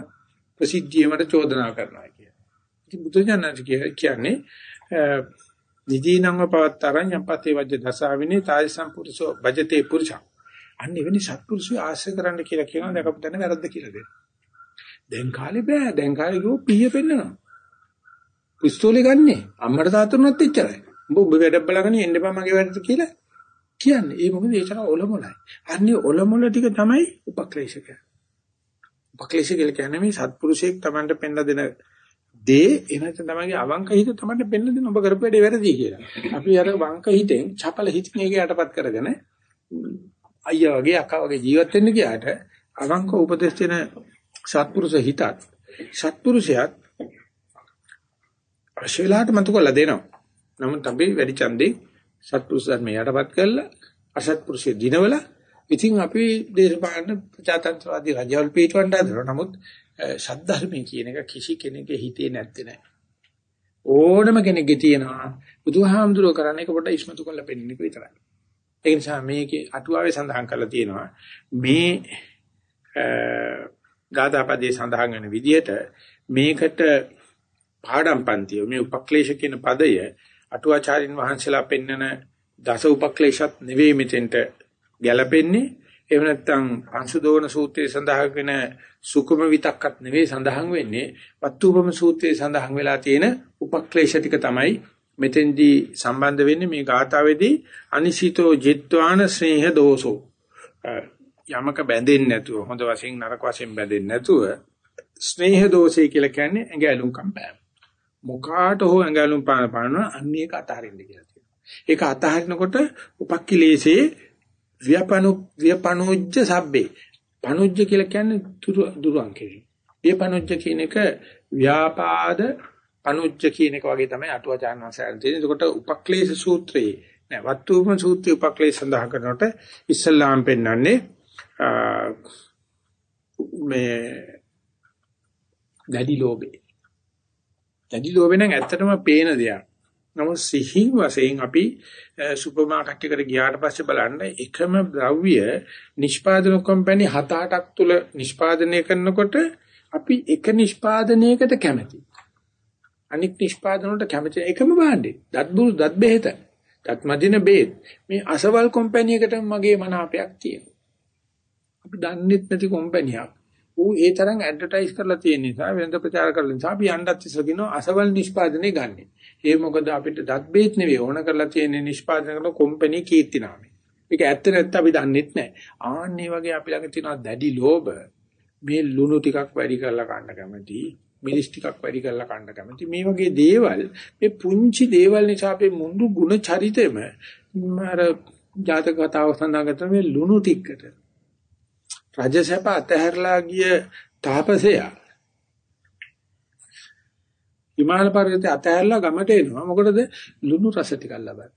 ප්‍රසිද්ධියකට චෝදනා කරනවා කියලා. ඉතින් බුදුජානක කියන්නේ නිදීනංව පවත්තරන් යම්පතේ වජ්‍ය දසාවිනේ තායි සම්පුරුෂෝ භජතේ පුරුෂා. අන්න එවැනි සත්පුරුෂය ආශ්‍රය කරන්න කියලා කියනවා දැකපු තැන වැරද්ද කියලා දෙන්න. දැන් කාලේ බෑ දැන් කාලේ ගෝ පීය පෙන්නනවා. පිස්තෝලේ ගන්නෙ අම්මට තාත්තටුනත් එච්චරයි. උඹ උඹ වැඩ බලගෙන එන්න එපා මගේ වැඩට කියලා කියන්නේ. ඒ මොකද ඒ තරම් ඔලොමලයි. අන්නේ ඔලොමල ටික තමයි උපක්ලේශක. උපක්ලේශ කියලා කියන්නේ මේ සත්පුරුෂයෙක් Tamanට පෙන්ලා දෙන දේ එනත තමයි අවංක හිත තමයි පෙන්න දෙන ඔබ කරපු වැඩේ වැරදි කියලා. අපි අර වංක හිතෙන් චපල හිතින් ඒක යටපත් කරගෙන අයියා වගේ අක්කා වගේ ජීවත් වෙන්න ගියාට අවංක උපදේශ දෙන සත්පුරුෂ හිතත් සත්පුරුෂයාත් අශේලාට මතු කරලා දෙනවා. නමුත් අපි වැඩි ඡන්දේ සත්පුරුෂ ධර්මය යටපත් කරලා අසත්පුරුෂය දිනවල ඉතින් අපි දේශපාලන ප්‍රජාතන්ත්‍රවාදී රජවල් පිටවන්න හදනවා. නමුත් සද්ධර්මයේ කියන එක කිසි කෙනෙකුගේ හිතේ නැත්තේ නෑ. ඕනම කෙනෙක්ගේ තියෙනවා. බුදුහාමුදුරුවෝ කරන්නේ ඒක පොඩ්ඩක් ඉස්මතු කරලා පෙන්නන එක විතරයි. ඒ නිසා මේකේ අටුවාවේ සඳහන් කරලා තියෙනවා මේ ගාථාපදයේ සඳහන් වෙන විදිහට මේකට පාඩම් පන්තිය මේ උපක්ලේශ කියන පදය අටුවාචාරින් වහන්සේලා පෙන්නන දස උපක්ලේශත් නෙවෙයි මෙතෙන්ට ගැලපෙන්නේ එහෙම නැත්නම් අංශුදෝන සූත්‍රයේ සඳහන් වෙන සුකුම විතක්කත් නෙවෙයි සඳහන් වෙන්නේ. වත්තුපම සූත්‍රයේ සඳහන් වෙලා තියෙන උපක්ලේශ ටික තමයි මෙතෙන්දී සම්බන්ධ වෙන්නේ මේ ගාථාවේදී. අනිසිතෝ ජිත්වාන ස්නේහ දෝසෝ. යමක බැඳෙන්නේ නැතුව හොඳ වශයෙන් නරක වශයෙන් බැඳෙන්නේ නැතුව ස්නේහ දෝෂය කියලා කියන්නේ ඇඟ ඇලුම් කම්පෑම මොකාට හෝ ඇඟ ඇලුම් පාන පානවා අන්න ඒක අතහරින්න කියලා තියෙනවා. ඒක අතහරිනකොට උපක්ඛිලේසේ ව්‍යපනු ව්‍යපනුජ්ජ සබ්බේ පනුජ්ජ කියලා කියන්නේ දුරුවන් කිරීම. ව්‍යපනුජ්ජ කියන එක ව්‍යාපාද පනුජ්ජ කියන එක වගේ තමයි අටුවාචාන් වහන්සේ තියෙන්නේ. එතකොට උපක්ලේශ සූත්‍රයේ නෑ වත්තුම සූත්‍රයේ උපක්ලේශ සඳහන් කරනකොට ඉස්සල්ලාම් පෙන්වන්නේ මේ දැඩි ලෝභේ. දැඩි ලෝභේ නම් ඇත්තටම පේන දෙයක්. නමුත් සිහින් වශයෙන් අපි සුපර් මාකට් එකට ගියාට පස්සේ බලන්න එකම ද්‍රව්‍ය නිෂ්පාදන කම්පැනි 7-8ක් තුල නිෂ්පාදනය කරනකොට අපි එක නිෂ්පාදනයකට කැමති. අනික් නිෂ්පාදන වලට කැමති එකම භාණ්ඩේ. දත් බුරු දත් බෙහෙත. දත් මදින බෙහෙත්. මේ අසවල් කම්පැනි එකට මගේ මනාපයක් තියෙනවා. අපි දන්නෙත් නැති කම්පැනියක්. ඌ ඒ තරම් ඇඩ්වර්ටයිස් කරලා තියෙන නිසා වෙනද ප්‍රචාර කරලා නිසා අපි යන්නත් ඉස්සගෙන අසවල් නිෂ්පාදනය ගන්නෙ. ඒ මොකද අපිට දත් බේත් නෙවෙයි ඕන කරලා තියෙන නිෂ්පාදනය කරන කම්පැනි කීර්ති නාමය. මේක ඇත්ත නැත්නම් අපි දන්නෙත් නැහැ. ආන්නේ වගේ අපි ළඟ තියෙනවා දැඩි ලෝභ. මේ ලුණු ටිකක් වැඩි කරලා කන්න කැමති. මිරිස් ටිකක් වැඩි කරලා කන්න කැමති. මේ වගේ දේවල් මේ පුංචි දේවල් නිසා අපේ මුඳු ಗುಣ චරිතෙම අර ජාතක කතාව සඳහන් කරන මේ ලුණු ටිකට රජසැප අතහැරලා ගිය තාපසයා හිමාල පර්වතය අතහැරලා ගමට එනවා මොකටද ලුණු රස ටිකක් ලබන්න.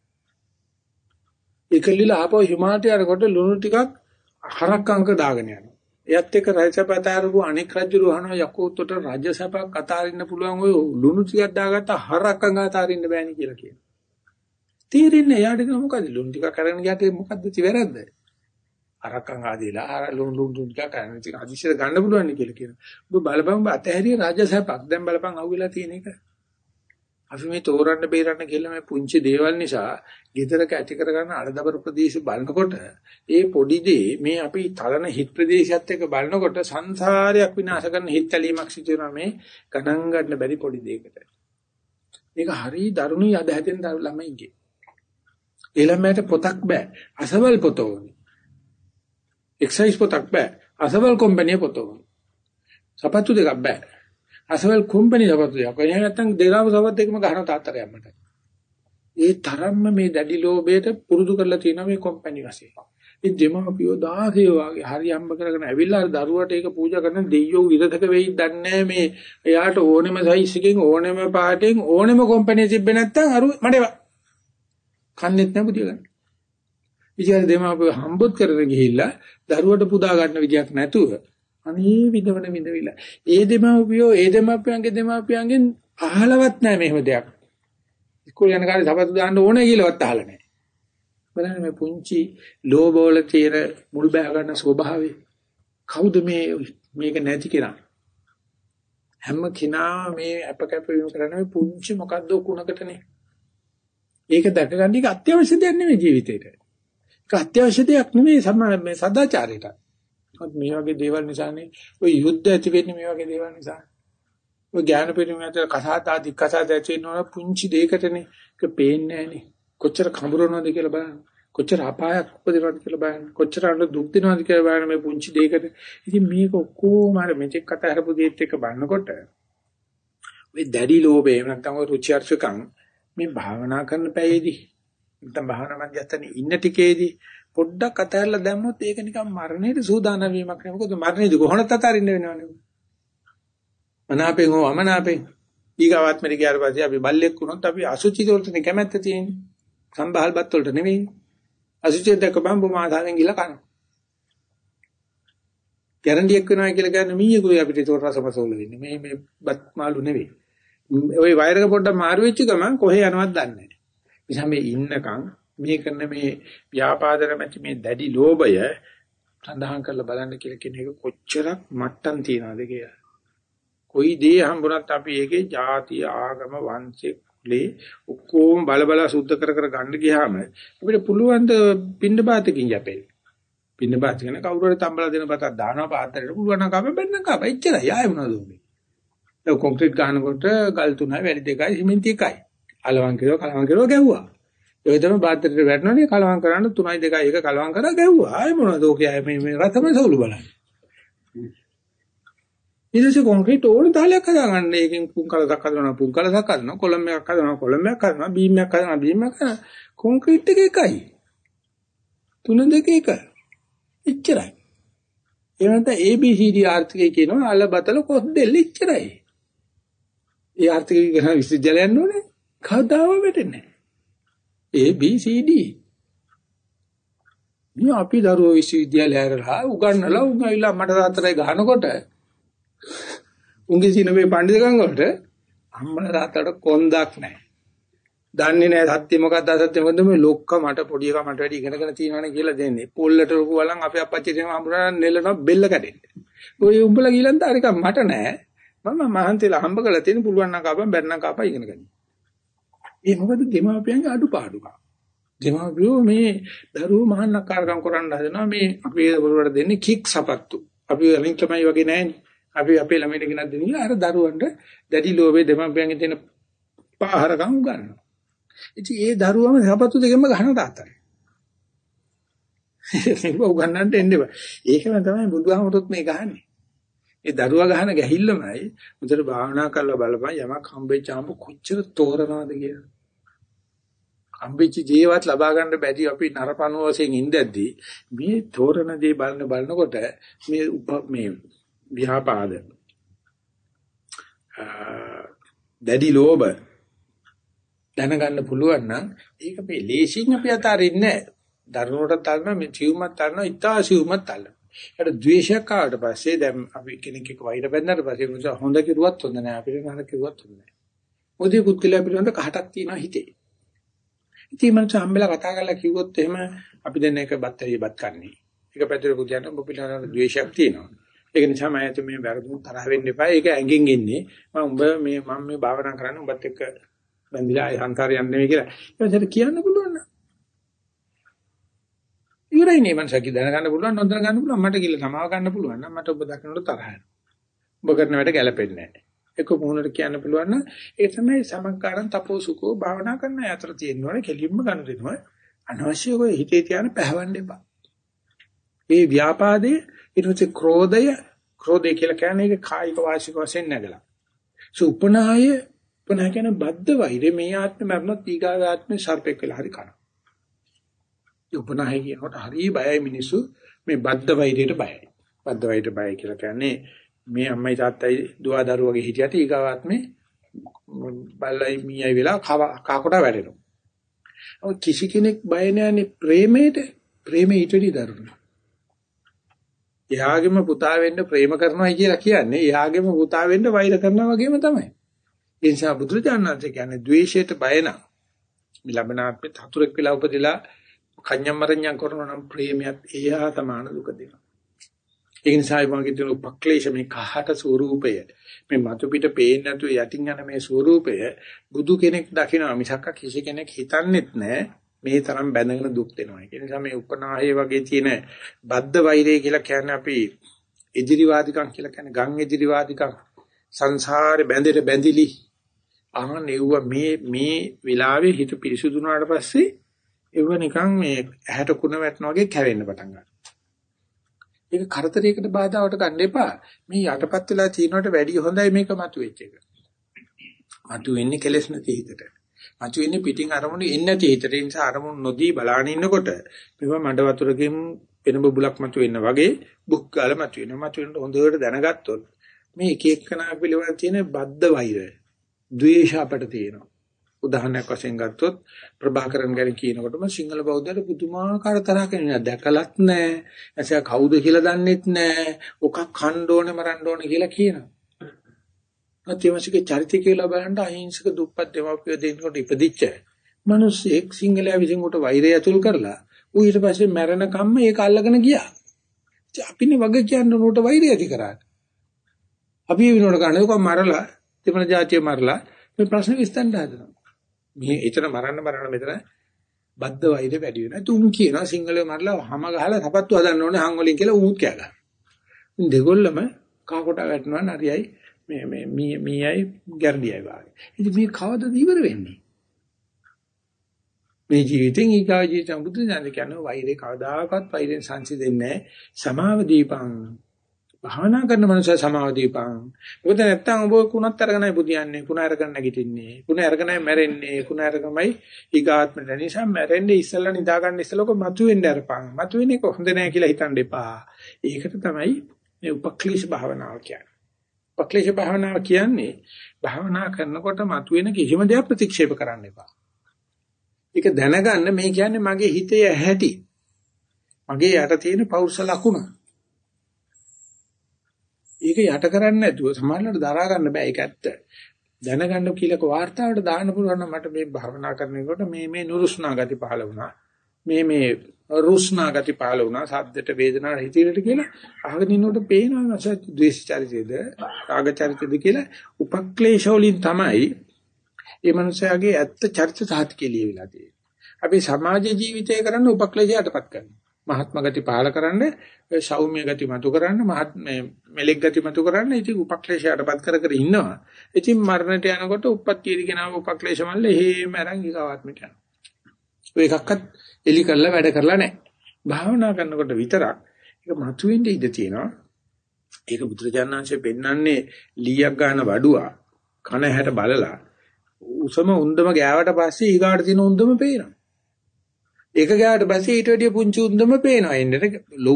ඒකලිලා ආපහු හිමාලයට යනකොට ලුණු ටිකක් හරක් අංක දාගෙන යනවා. එයත් එක්ක රජසැප අතහැරපු අනෙක් රජු රහනවා යකෝත්තට රජසැපක් අතාරින්න පුළුවන් ඔය ලුණු ටිකක් දාගත්ත හරක් අංග අතාරින්න බෑනේ කියලා කියනවා. තීරෙන්නේ එයාට මොකද ලුණු ටිකක් අරගෙන ගියාට මොකද්ද තිවරද්ද? අරක්කන් ආදීලා අර ලුණු ලුණු ටික කරන ඉතින් අදිශර ගන්න පුළුවන් කියලා කියනවා. ඔබ බලපං ඔබ අතහැරිය රාජසපක් දැන් බලපං අහුවෙලා තියෙන එක. අපි මේ තෝරන්න බේරන්න කියලා මේ පුංචි දේවල් නිසා ගෙදරක ඇති කරගන්න අරදබර ප්‍රදේශ බලනකොට ඒ පොඩි දේ මේ අපි තලන හිත් ප්‍රදේශයත් එක්ක බලනකොට සංසාරයක් විනාශ කරන හිත් ඇලීමක් සිදු වෙනවා මේ ගණන් ගන්න බැරි පොඩි දෙයකට. මේක හරි දරුණුයි අද හැදෙන ළමයිගේ. ඒ ළමයට පොතක් බෑ. අසවල් පොත ඕනේ. එක්සයිස් පොතක් බෑ. අසවල් කම්පැනි පොත ඕන. සපත්තු දෙකක් බෑ. අසවල් කම්පැනි සපත්තු දෙකක්. එහෙම නැත්නම් දෙනාම සපත් දෙකම ගහන තාත්තර යන්නට. ඒ තරම්ම මේ දැඩි ලෝභයට පුරුදු කරලා තියෙනවා මේ කම්පැනි වශයෙන්. ඒ දෙමාපියෝ 16 වගේ හරි හම්බ කරගෙන ඇවිල්ලා අර දරුවට ඒක පූජා කරන දෙයියෝ විරතක වෙයි දන්නේ මේ එයාට ඕනෙම සයිස් එකකින් ඕනෙම පාටෙන් ඕනෙම කම්පැනි තිබ්බේ නැත්නම් අර මඩේවා කන්නේත් නැ බුදිය ගන්න. විචාර දෙමාපිය හම්බොත් කරගෙන ගිහිල්ලා දරුවට පුදා ගන්න විදියක් නැතුව අනේ විදවන විදවිලා. ඒ දෙමාපියෝ ඒ දෙමාපියන්ගේ දෙමාපියන්ගෙන් අහලවත් නැහැ මෙහෙම දෙයක්. ඉස්කෝල යන කාලේ සපත්තු දාන්න ඕනේ කියලාවත් අහලා නැහැ. බලන්න මේ පුංචි ලෝභවල තියෙන මුල් බෑ ගන්න ස්වභාවය. කවුද මේ මේක නැති කෙනා? හැම කෙනා මේ අප කැපවීම කරන්නේ පුංචි මොකද්ද කුණකටනේ. ඒක දැක ගන්න එක අත්‍යවශ්‍ය දෙයක් නෙමෙයි ජීවිතේට. ඒක අත්‍යවශ්‍ය දෙයක් නෙමෙයි සම්මාන මේ සදාචාරයට. මේ වගේ දේවල් නිසානේ ඔය යුද්ධ ඇති වෙන්නේ මේ වගේ දේවල් නිසා. ඔය ඥාන පරිමත කසාද ආදි කසාද ඇති වෙනවා පුංචි දෙයකටනේ. ඒක පේන්නේ නැහනේ. කොච්චර කඹරනවද කියලා බලන්න. කොච්චර අපායක් උපදිනවද කියලා බලන්න. කොච්චර අඬ දුක් දිනවද කියලා බලන්න මේ පුංචි දෙයකට. ඉතින් මේක ඔක්කොම අර මෙතෙක් කතා කරපු දේත් එක්ක බලනකොට මේ දැඩි ලෝභය එහෙම නැත්නම් ඔය රුචි අරුචිකම් මේ භාවනා කරන පැයේදී නැත්නම් භාවනා මධ්‍යස්ථානේ ඉන්න ටිකේදී පොඩ්ඩක් අතහැරලා දැම්මොත් ඒක නිකන් මරණයට සූදානම් වීමක් නෙවෙයි. මොකද මරණයදී කොහොමද අතරින්න වෙනවනේ. මනාපෙන් හෝ අමනාපෙන් ඊගාවාත්මට ගියාට පස්සේ අපි බල්ලෙක් වුණොත් අපි අසුචි වලට කැමැත්ත තියෙන්නේ. සම්බහල්පත් වලට නෙවෙයි. අසුචි දැක්ක බම්බු මාතාවෙන් ගිල කන. ගැරන්ඩියක් වෙනවා කියලා කියන්නේ මීයකුයි අපිට ඒක රසමසෝල වෙන්නේ. මේ මේ බත් මාළු නෙවෙයි. ওই වයරක පොඩ්ඩක් මාරු වෙච්ච ගමන් කොහේ යනවද දන්නේ නැහැ. නිසා මේ ඉන්නකම් මේ කරන මේ ව්‍යාපාදර මැති මේ දැඩි ලෝභය සඳහන් කරලා බලන්න කියලා කියන එක කොච්චරක් මට්ටම් තියනවද කියලා. කොයි දේ හම්බුණත් අපි ඒකේ ಜಾති ආගම වංශේ කුලේ ඔක්කොම බල බල සුද්ධ කර කර ගන්න ගියාම අපිට පුළුවන් ද පින්න බාතකින් යපෙන්න. පින්න බාත කියන කවුරු හරි තම්බලා දෙන බතක් දානවා පාත්‍රයට පුළුවන් නම් කපෙ බෙන්න කප. එච්චරයි ආයෙ මොනවද උනේ. ඒ කොන්ක්‍රීට් ගන්නකොට ගල් තුනයි වැලි දෙකයි සිමෙන්ති එකයි. අලවම් කිරෝ කලවම් කිරෝ ගැව්වා. ඒ තමයි පාත්‍රයට වැටෙනෝනේ කලවම් කරන්න 3යි 2යි එක කලවම් කරා ගැව්වා. ආයෙ මොනවද ඕකේ ආයෙ මේ මේ රතම සවුළු බලන්න. ඊටසේ කොන්ක්‍රීට් ඕන තාලයක් හදාගන්න. ඒකෙන් පුන් කලසක් හදනවා පුන් කලසක් හදනවා කොළඹයක් හදනවා කොළඹයක් හදනවා බීමයක් හදනවා බීමයක් හදනවා කොන්ක්‍රීට් එක එකයි. තුන දෙක එක. එච්චරයි. ඒ වෙනත ABCD ආර්ථිකය කියනවා අල බතල කොස් දෙල්ල එච්චරයි. ඒ ආර්ථිකය කියන විශ්වවිද්‍යාලය යන්න ඕනේ. කවදාම වෙටෙන්නේ නැහැ. A B C D මේ අපි දරුවෝ විශ්වවිද්‍යාලය ඇරලා උගන්නලා උන් ඇවිල්ලා මට තාත්තටයි ගහනකොට උන්ගේ සිනමේ පඬිතුකම් වලට අම්මලා තාත්තට කොන්දක් නැහැ. දන්නේ නැහැ සත්‍ය මොකක්ද අසත්‍ය මොකද්ද මේ ලොක්ක මට පොඩි එකා මට වැඩි ඉගෙනගෙන තියෙනවනේ කියලා දෙන්නේ. පොල්ලට ලොකු වලන් අපේ අපච්චිට හම්බුනා නෙලනවා බෙල්ල කැඩෙන්න. ඔය උඹලා ගිලන් තාරික මට නැහැ. මම මහන්තිලා හම්බ කරලා තියෙන පුළුවන් නම් කාපම් බැරි නම් කාපම් ඉගෙන ගන්න. ඒ මොකද දෙමාපියන්ගේ අඩුපාඩුකම්. දෙමාපියෝ මේ දරුවෝ මහානකාරකම් කරන්න හදනවා මේ අපේ දරුවන්ට දෙන්නේ කික් සපත්තු. අපි අලින් තමයි වගේ නැහැනේ. අපි අපේ ළමයිට ගෙනත් දෙන්නේ අර දරුවන්ට දැඩි ලෝභේ දෙමාපියන්ගේ තියෙන පාහරකම් ගන්නවා. ඉතින් ඒ දරුවම සපත්තු දෙකම ගහන තාත්තයි. ඒක උගන්නන්න එන්නේ. ඒකම තමයි බුදුහාමුදුරුත් මේ ගහන්නේ. ඒ දරුවා ගහන ගැහිල්ලමයි මුදට භාවනා කරලා බලපන් යමක් හම්බෙච්චාම කොච්චර තෝරනවද කියලා. හම්බෙච්ච ජීවත් ලබා ගන්න බැරි අපි නරපණුව වශයෙන් ඉඳද්දී මේ තෝරන දේ බලන බලනකොට මේ මේ ව්‍යාපාද දැඩි ලෝභ දැනගන්න පුළුවන් නම් ඒක මේ ලේසින් අපි අතාරින්නේ නැහැ. දරුණුට තරන මේ ජීවමත් තරන ඉතා සිව්මත් තරන. ඒකට ද්වේෂයක් ආවට පස්සේ දැන් අපි කෙනෙක් එක්ක වෛර බැඳනට පස්සේ මොකද හොඳ කිරුවත් හොඳ නැහැ අපිට නරක කිරුවත් හොඳ නැහැ. මොදී පුත්කලයා පිළිබඳ කහටක් තියෙනවා හිතේ. ඉතින් මම සම්බෙලා කතා කරලා කිව්වොත් එහෙම අපි දැන් එක බත්තරිය බත් කන්නේ. එක පැත්තට පුදියන්න ඔබ පිළිබඳ ද්වේෂයක් තියෙනවා. ඒක නිසා මම හිතුවේ මේ වැරදුම් තරහ වෙන්න එපා. ඒක ඇඟෙන් එන්නේ. මම උඹ මේ මම මේ භාවනා කරන්න උඹත් එක්ක බැඳිලා ඒ සංසාරය යන්නේ නෙවෙයි කියලා. ඒකට කියන්න පුළුවන් නේද? ඉවරයි නේ මං සකි දැනගන්න පුළුවන් නොදැන ගන්න පුළුවන් මට කියලා සමාව ගන්න පුළුවන් නම් මට ඔබ දකින්නට තරහ යනවා. ඔබ කරන වැඩ ගැලපෙන්නේ නැහැ. එක මොහොනට කියන්න පුළුවන් නම් ඒ තමයි සමකාරන් තපෝසුකෝ භාවනා කරන අතර තියෙනවනේ කෙලින්ම ගන්න දෙනවා. අනවශ්‍ය ඔය හිතේ තියාන පැහැවන්න එපා. මේ ව්‍යාපාදයේ ඊට ක්‍රෝධය ක්‍රෝධය කියලා කියන්නේ ඒක කායික වාචික වශයෙන් නැගලා. සුපනාය උපනාය කියන බද්ධ වෛරේ මේ ආත්ම මරණත් ඊගාව ආත්මේ සර්පෙක් වෙලා හරි කරනවා. උපනාය කියනකොට හරි බයයි මිනිස්සු මේ බද්ධ වෛරයට බයයි. බද්ධ වෛරයට බයයි කියලා කියන්නේ මේ අම්මයි තාත්තයි දුව දරුවගේ හිටියට ඊගාව ආත්මේ බල්ලයි මීයයි වෙලා කා කොට වැටෙනවා. ඔය කිසි කෙනෙක් බය නැන්නේ ප්‍රේමයට ප්‍රේමේ ඊටදී දරුණු. එයාගෙම පුතා වෙන්න ප්‍රේම කරනවා කියලා කියන්නේ එයාගෙම පුතා වෙන්න වෛර කරනවා වගේම තමයි. ඒ නිසා බුදුරජාණන්සේ කියන්නේ ද්වේෂයට බය නම් මේ ලබනාත්මේ හතුරෙක් වෙලා උපදිලා කන්‍යම්මරණ්‍යම් කරනවා නම් ප්‍රේමයක් එයා තමාන දුක දෙනවා. ඒ නිසා මගේ තියෙන උපක්ලේශ මේ කහට ස්වરૂපය මේ මතු පිට පේන්නේ නැතුව යටින් යන මේ ස්වરૂපය බුදු කෙනෙක් දකිනවා මිසක් කිසි කෙනෙක් හිතන්නේත් නැහැ මේ තරම් බැඳගෙන දුක් දෙනවා. ඒ නිසා මේ උපනාහය වගේ තියෙන බද්ධ වෛරය කියලා කියන්නේ අපි එදිරිවාදිකම් කියලා කියන්නේ ගම් එදිරිවාදිකම් සංසාරේ බැඳෙට බැඳිලි අහන එව්ව මේ මේ වෙලාවේ හිත පිරිසුදුනාට පස්සේ එව්ව නිකන් මේ ඇහැට කුණ වැටෙනා වගේ කැවෙන්න පටන් ගන්නවා. ඒක කරදරයකට බාධාවට ගන්න එපා. මේ යටපත් වෙලා තිනවට වැඩිය හොඳයි මේක මතුවෙච්ච එක. මතු වෙන්නේ කෙලස් නැති හිතට. මතු වෙන්නේ පිටින් අරමුණු එන්නේ නැති හිතට. ඒ නිසා අරමුණු නොදී බලාගෙන ඉන්නකොට මේවා මඩ වතුරකින් වෙන බබුලක් මතු වෙන්න වගේ බුක් ගාලා මතු වෙනවා. මතු වෙනකොට හොඳට දැනගත්තොත් මේ එක එක්කනා පිළිවෙල තියෙන බද්ධ වෛරය, ද්වේෂ අපට තියෙනවා. උදාහරණයක් වශයෙන් ගත්තොත් ප්‍රභාකරන් ගැන කියනකොටම සිංහල බෞද්ධයට පුදුමාකාර තරහක් එනවා. දැකලත් නැහැ. එසේ කවුද කියලා දන්නෙත් නැහැ. ඔකක් කන්න ඕනේ මරන්න ඕනේ කියලා කියනවා. අත්‍යවශ්‍යක චරිතය කියලා බලන්න අහිංසක දුප්පත් දෙමාපිය දෙන්නකොට ඉපදිච්ච මිනිස්සෙක් සිංහලයා විසින් උට වෛරය ඇතුල් කරලා ඌ ඊට පස්සේ මැරෙන කම්ම ඒක අල්ලගෙන ගියා. අපිනේ වගේ කියන්න උට වෛරය ඇති කරාට. අපි විනෝඩ ගන්න උක මරලා දෙමළ ජාතිය මරලා මේ ප්‍රශ්න විසඳන්න හදනවා. මේ එතන මරන්න මරන්න මෙතන බද්ධ වෛරය වැඩි වෙනවා. තුන් කියනවා සිංහලේ මරලා හැම ගහලා සපත්තු හදන්න ඕනේ හං වලින් කියලා උමුත් කෑගා. දෙගොල්ලම කා කොට වැටෙනවා නරියයි මේ මේ මී මීයයි ගැරඩියයි වාගේ. ඉතින් මේ කවදද ඉවර වෙන්නේ? මේ ජීවිතෙන් ඊගා ජීවිතය බුදු දහම කියන්නේ වෛරේ කවදාකවත් වෛරෙන් සංසිඳෙන්නේ නැහැ. සමාව දීපං. භාවනා කරන මනුස්සය සමාව දීපං. මොකද නැත්තම් ඔබ කුණත් අරගෙනයි බුදියන්නේ. කුණ අරගෙන නැගිටින්නේ. කුණ අරගෙනයි මැරෙන්නේ. කුණ අරගෙනමයි ඊගාත්ම නිසා මැරෙන්නේ ඉස්සෙල්ලා නිදා ගන්න ඉස්සෙල්ලා ඔක මතුවෙන්න අරපං. මතුවෙන්නේ කොහොඳ නැහැ කියලා හිතන්න එපා. ඒකට තමයි මේ උපක්ලේශ භාවනාව කියන්නේ. උපක්ලේශ භාවනාව කියන්නේ භාවනා කරනකොට මතුවෙන කිසිම දෙයක් ප්‍රතික්ෂේප කරන්න එපා. ඒක දැනගන්න මේ කියන්නේ මගේ හිතේ ඇහැටි. මගේ යට තියෙන පෞරුෂ ලකුණ. ඒක යට කරන්නේ නැතුව සමහරවිට දරා ගන්න බෑ ඒක ඇත්ත. දැනගන්න කීලක වාර්තාවට දාන්න පුළුවන් නම් මට මේ භාවනා කරනකොට මේ මේ නුරුස්නා ගති පහළ වුණා. මේ මේ රුස්නා ගති පහළ වුණා. සද්දට වේදනාවට හිතේට කියලා අහගෙන ඉන්නකොට පේනවා නැසත් ද්වේෂ චරිතයේද රාග චරිතයේද කියලා උපක්ලේශ වලින් තමයි ඒ මනුස්සයාගේ ඇත්ත චරිත සාහිත්‍ය ලියවිලා තියෙන්නේ. අපි සමාජ ජීවිතය කරන්න උපක්ලේශයටපත් කරනවා. මහත්ම ගති පහල කරන්න, සෞම්‍ය ගති මතු කරන්න, මහත් මෙලෙක් ගති මතු කරන්න ඉතින් උපක්ලේශයටපත් කර කර ඉන්නවා. ඉතින් මරණයට යනකොට උප්පත්තියේදී ගෙනාව උපක්ලේශ මල්ල එහෙම අරන් ඊගාවාත්මට යනවා. ඔය එකක්වත් එලි කරලා වැඩ කරලා නැහැ. භාවනා කරනකොට විතරක් ඒක මතුවෙන්න ඉඩ තියෙනවා. ඒක බුදුරජාණන්සේ පෙන්වන්නේ ලීයක් ගන්න වඩුවා කන හැට බලලා උසම උන්දම ගෑවට පස්සේ ඊගාට තියෙන උන්දම පේනවා. ඒක ගෑවට පස්සේ ඊට වැඩිය පුංචි උන්දම පේනවා. එන්නට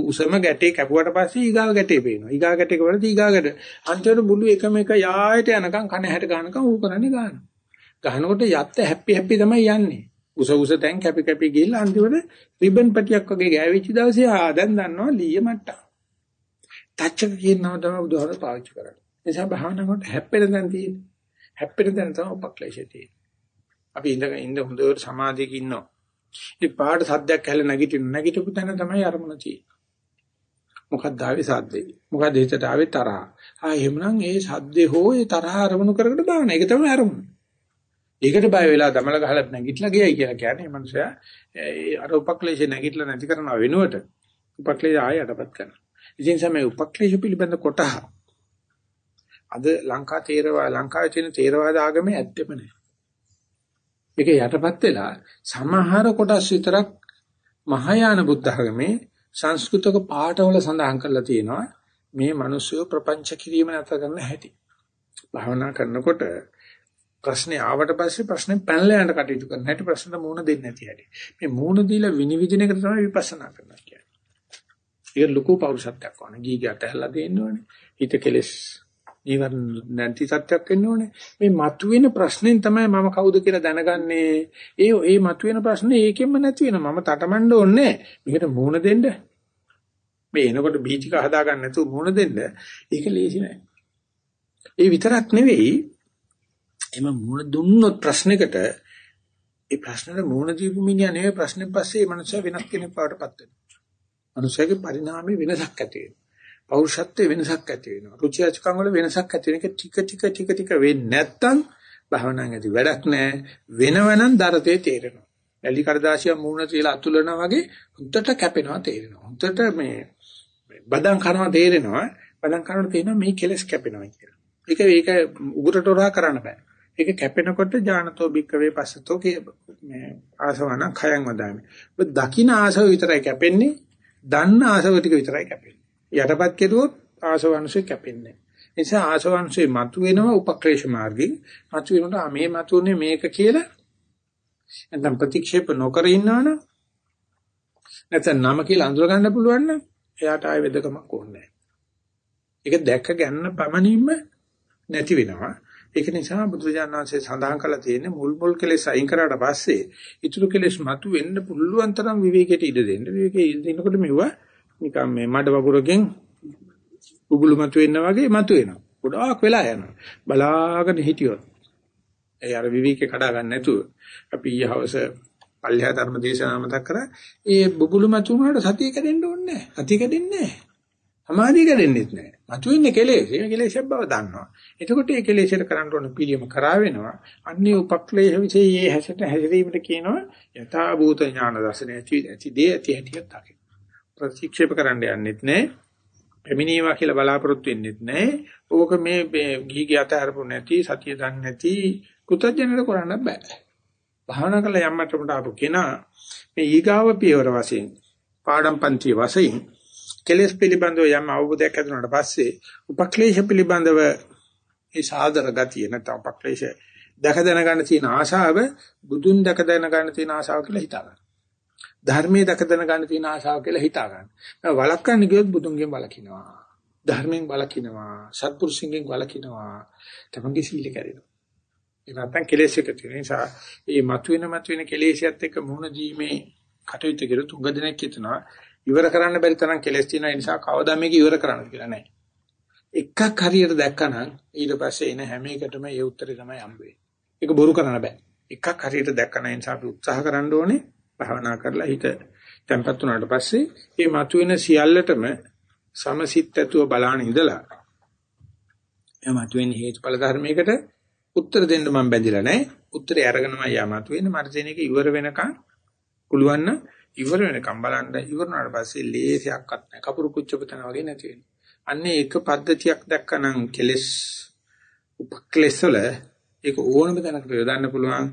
උසම ගැටේ කැපුවට පස්සේ ඊගාව ගැටේ පේනවා. ඊගා ගැටේ වලදී ඊගා ගැට. අන්තිමට මුළු එකම එක යායට යනකම් කන හැට ගන්නකම් ඌ කරන්නේ ගන්නවා. ගහනකොට යත්ත හැපි හැපි තමයි යන්නේ. උස උස තැන් කැපි කැපි ගිහලා අන්තිමට රිබන් පටියක් වගේ ගෑවිච්ච දවසේ ආ දැන් දන්නවා ලීය මට්ටම්. ටච්චක කියනවා තමයි බුදුහාර පාවිච්චි කරන්නේ. ඒ නිසා භාවනා කරනකොට හැප්පෙන දැන් තියෙන්නේ. හැප්පෙන දැන් තමයි උපක්ලේශය තියෙන්නේ. අපි ඉඳ ඉඳ හොඳට සමාධියක ඉන්නවා. ඉතින් පාඩ සද්දයක් ඇහලා නැගිටින නැගිටපු තැන තමයි අරමුණ තියෙන්නේ. මොකක්ද ආවේ සද්දේ? මොකක්ද හිතට ආවේ තරහ? ආ එහෙමනම් ඒ සද්දේ හෝ ඒ තරහ අරමුණු කරගෙන දාන. ඒක තමයි අරමුණ. ඒකට බය වෙලා දමල ගහලා නැගිටලා ගියයි කියලා කියන්නේ මේ මනුස්සයා අර උපක්ලේශ නැගිටලා නැති කරනවා වෙනුවට උපක්ලේශ ආයයටපත් කරනවා. ඉතින් සමේ උපක්ලේශ පිළිබඳ කොටහ අද ලංකා තේරවා ලංකාවේ තියෙන තේරවාද ආගමේ ඇත්තෙම නැහැ. ඒක යටපත් වෙලා සමහර කොටස් විතරක් මහායාන බුද්ධඝමේ සංස්කෘතක පාඨවල සඳහන් කරලා තියෙනවා මේ මිනිස්සු ප්‍රපංච කිරීම නැතර කරන්න හැටි. භාවනා කරනකොට ප්‍රශ්නේ ආවට පස්සේ ප්‍රශ්නේ පැනලා යන්න කටයුතු කරන හැටි ප්‍රශ්නට මූණ දෙන්නේ නැති හැටි. මේ මූණ දීලා විනිවිදින එක තමයි විපස්සනා කරනවා කියන්නේ. ඒක ලুকু පෞරුෂත්වයක් වань. ගීගට ඇහැලා දෙන්න ඕනේ. හිත කෙලස් නිවර්ණ නැති සත්‍යක් වෙන්න ඕනේ. මේ මතුවෙන ප්‍රශ්නෙන් තමයි මම කවුද කියලා දැනගන්නේ. ඒ ඒ මතුවෙන ප්‍රශ්නේ ඒකෙන්ම නැති වෙනවා. මම තටමඬ ඕනේ. මේකට මුහුණ දෙන්න. මේ එනකොට බීජික හදා ගන්න නැතුව මුහුණ දෙන්න. ඒක ලේසි නෑ. ඒ විතරක් නෙවෙයි එම මුණ දුන්නොත් ප්‍රශ්නයකට ඒ ප්‍රශ්නෙට මුණ දීපු මිනිහා නෙවෙයි ප්‍රශ්නේ පස්සේ මේ මනුස්සයා වෙනස් කෙනෙක් බවටපත් වෙනවා. මනුස්සයාගේ පරිණාමයේ වෙනසක් ඇති වෙනවා. පෞරුෂත්වයේ වෙනසක් ඇති වෙනවා. රුචි අරුචිකම් වල වෙනසක් ඇති වෙන එක ටික ටික ටික ටික වෙන්නේ නැත්තම් භවනාන් ඇති වැඩක් නැහැ. වෙනවනම් දරතේ තේරෙනවා. ඇලි කඩදාසිය මූණ තියලා අතුලනවා වගේ හුද්දට කැපෙනවා තේරෙනවා. හුද්දට මේ බදම් කරනවා තේරෙනවා. බදම් කරනකොට තේරෙනවා මේ කෙලස් කැපෙනවා කියලා. ඒක ඒක උගුරට හොරා කරන්න බෑ. ඒක කැපෙනකොට ඥානතෝ භික්කවේ පස්සතෝ මේ ආසවන khයන් වදාමි. ඔබ දකින්න ආසව විතරයි කැපෙන්නේ, දන්න ආසව ටික විතරයි කැපෙන්නේ. යටපත් කෙරුවොත් ආසවංශය කැපෙන්නේ. නිසා ආසවංශේ මතුවෙනව උපක්‍රේෂ මාර්ගයෙන් මතුවෙනකොට මේ මතුනේ මේක කියලා නැත්නම් ප්‍රතික්ෂේප නොකර ඉන්නවනම් නැත්නම් නම කියලා අඳුර ගන්න පුළුවන් නම් එයාට ආයෙ වෙදකමක් ඕනේ නැහැ. ඒක දැක්ක ගන්න පමණින්ම නැති වෙනවා. ඒක නිසා බුදුරජාණන් වහන්සේ සඳහන් කළා තියෙන්නේ මුල් මුල් කෙලෙස් අයින් කරාට පස්සේ ඊතුරු කෙලෙස් මතු වෙන්න පුළුවන් තරම් විවේකයට ඉඩ දෙන්න. විවේකයේ ඉඳ ඉන්නකොට මෙවුවා නිකන් මේ මඩ වගුරකින් උගුළු මතු වෙන්න වගේ මතු වෙනවා. ගොඩාක් වෙලා යනවා. බලාගෙන හිටියොත් ඒ අර විවේකේ කඩා ගන්න නැතුව අපි ඊහවස පල්ලිය ධර්ම දේශනාව මතක් කරා ඒ බුබුලු මතු වුණාට සතිය කැඩෙන්න ඕනේ නැහැ. සතිය කැඩෙන්නේ නැහැ. සමාධිය කැඩෙන්නෙත් නැහැ. මතුවෙන්නේ කෙලෙස්. ඒ කෙලෙස්යක් බව දන්නවා. එතකොට මේ කෙලෙස්ට කරන්න ඕන පිළියම කරා වෙනවා. අන්නේ උපක්ලේශ විශේෂයේ හැසට හැසිරීමට කියනවා යථා භූත ඥාන දර්ශනය ඇති ඇති දේ ඇති හැටියක් දකින්න. ප්‍රතික්ෂේප කරන්න යන්නෙත් නැහැ. පැමිණීවා කියලා බලාපොරොත්තු වෙන්නෙත් නැහැ. ඕක මේ ගිහි ගියත හරපු නැති සතිය දන්නේ නැති කෘතඥයට කරන්න බෑ. භාවනා කළ යම්මටකට ආපු කෙනා මේ ඊගාව පියවර වශයෙන් පාඩම් පන්ති වශයෙන් කෙලෙස් පිළිබඳව යම් අවබෝධයක් ඇතිවුණාට පස්සේ උපක්ලේශ පිළිබඳව ඒ සාදර ගතිය නැත්නම් උපක්ලේශ දැක දැන ගන්න තියෙන ආශාව බුදුන් දැක දැන ගන්න තියෙන ආශාව කියලා හිතා ගන්න. ධර්මයේ දැක දැන ගන්න තියෙන ආශාව කියලා හිතා ගන්න. වළක්වන්න ගියොත් බුදුන්ගෙන් වළකිනවා. ධර්මයෙන් වළකිනවා. සත්පුරුෂින්ගෙන් වළකිනවා. තමන්ගේ සීල කැඩෙනවා. ඒ නැත්නම් කෙලෙස් එක තියෙන නිසා මේ මතුවෙන මතුවෙන කෙලෙසියත් එක්ක මුහුණ දීමේ කටයුතු කියලා තුඟ දෙනෙක් හිතනවා ඉවර කරන්න බැරි තරම් කෙලෙස් තියෙන නිසා කවදා මේක ඉවර කරන්නද කියලා නැහැ. එකක් හරියට දැක්කනම් ඊට පස්සේ එන හැම එකටම ඒ උත්තරේ තමයි හම්බ වෙන්නේ. ඒක බොරු කරන්න බෑ. එකක් හරියට දැක්කම ඒ නිසා අපි උත්සාහ කරන්න ඕනේ භාවනා කරලා හිත තැම්පත් වුණාට පස්සේ මේ මතුවෙන සියල්ලටම සමසිත ඇතුව බලාන ඉඳලා එමත් වෙන්නේ හේතුඵල ධර්මයකට උත්තර දෙන්න මම බැඳිලා නැහැ. උත්තරේ අරගෙනමයි යාමතු වෙන්නේ. මට දෙන එක ඉවර වෙනකන් පුළුවන් නම් ඉවර වෙනකම් බලන්න ඉවරනාට පස්සේ ලේසියක්වත් නැහැ. කපුරු කුච්චපතන වගේ නැති වෙනවා. අන්නේ එක පද්ධතියක් දැක්කනම් කෙලස් උපක්ලේශ වල ඒක ඕනම තැනකට යොදන්න පුළුවන්.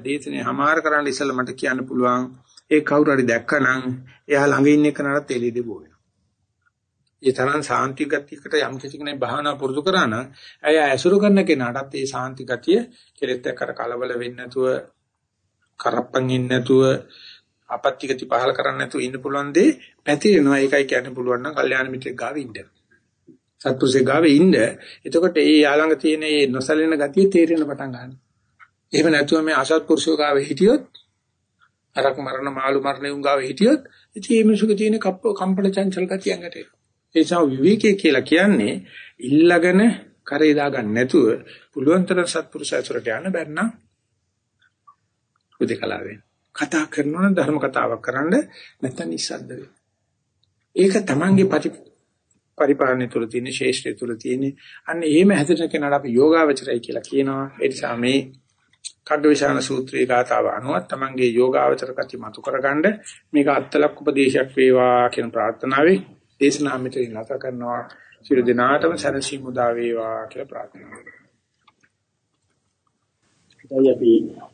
දේශනේ හමාර කරන්න ඉස්සෙල්ලා මට කියන්න පුළුවන්. ඒ කවුරු හරි දැක්කනම් එයා ළඟ ඉන්න කෙනාට තෙලිදි බෝ වෙනවා. ඒ තරම් සාන්ති ගතියකට යම් කිසි කෙනෙක් භාවනා පුරුදු කරා නම් අය ඇසුරු කරන කෙනාටත් ඒ සාන්ති ගතිය කෙලෙත් එක්ක කලබල වෙන්නේ නැතුව කරප්පන් ඉන්නේ නැතුව අපත්‍ය ගති පහල කරන්නේ නැතුව ඉන්න පුළුවන් දේ පැතිරෙනවා ඒකයි කියන්න පුළුවන් නම් කල්යාණ මිත්‍රෙක් ගාව ඉන්න. සත්පුරුෂයෙක් ගාව ඉන්න. එතකොට ඒ යාළඟ තියෙන මේ නොසැලෙන ගතිය තේරෙන පටන් ගන්නවා. එහෙම නැතුව මේ අසත්පුරුෂයෝ ගාව හිටියොත් අරක් මරණ මාළු මරණ උන් ගාව හිටියොත් ඉතින් මේ මිනිසුක තියෙන කම්පන චංචල ගතිය අඟට එනවා. ඒ නිසා විවේකයේ කියලා කියන්නේ ඉල්ලගෙන කරේ දාගන්න නැතුව පුළුවන් තරම් සත්පුරුෂ ඇසුරට යන්න බැන්නා උදේකලා වෙන. කතා කරනවා නම් ධර්ම කතාවක් කරන්න නැත්නම් නිස්සද්ද වෙන්න. ඒක තමන්ගේ පරි පරිපාලනය තුළ තියෙන ශේෂ්ත්‍රය තුළ තියෙන අන්න එහෙම හැදෙන කෙනාට අපි යෝගාවචරයි කියලා කියනවා. ඒ නිසා මේ කග්ගවිශාන සූත්‍රයේ ගාතාව අනුව තමන්ගේ යෝගාවචර කටි මතු කරගන්න මේක අත්ලක් උපදේශයක් වේවා කියන ප්‍රාර්ථනාවයි දේශනා මෙතන නැත කරනවා සියලු දිනාටම සැනසීම මුදා වේවා කියලා ප්‍රාර්ථනා කරනවා. අපි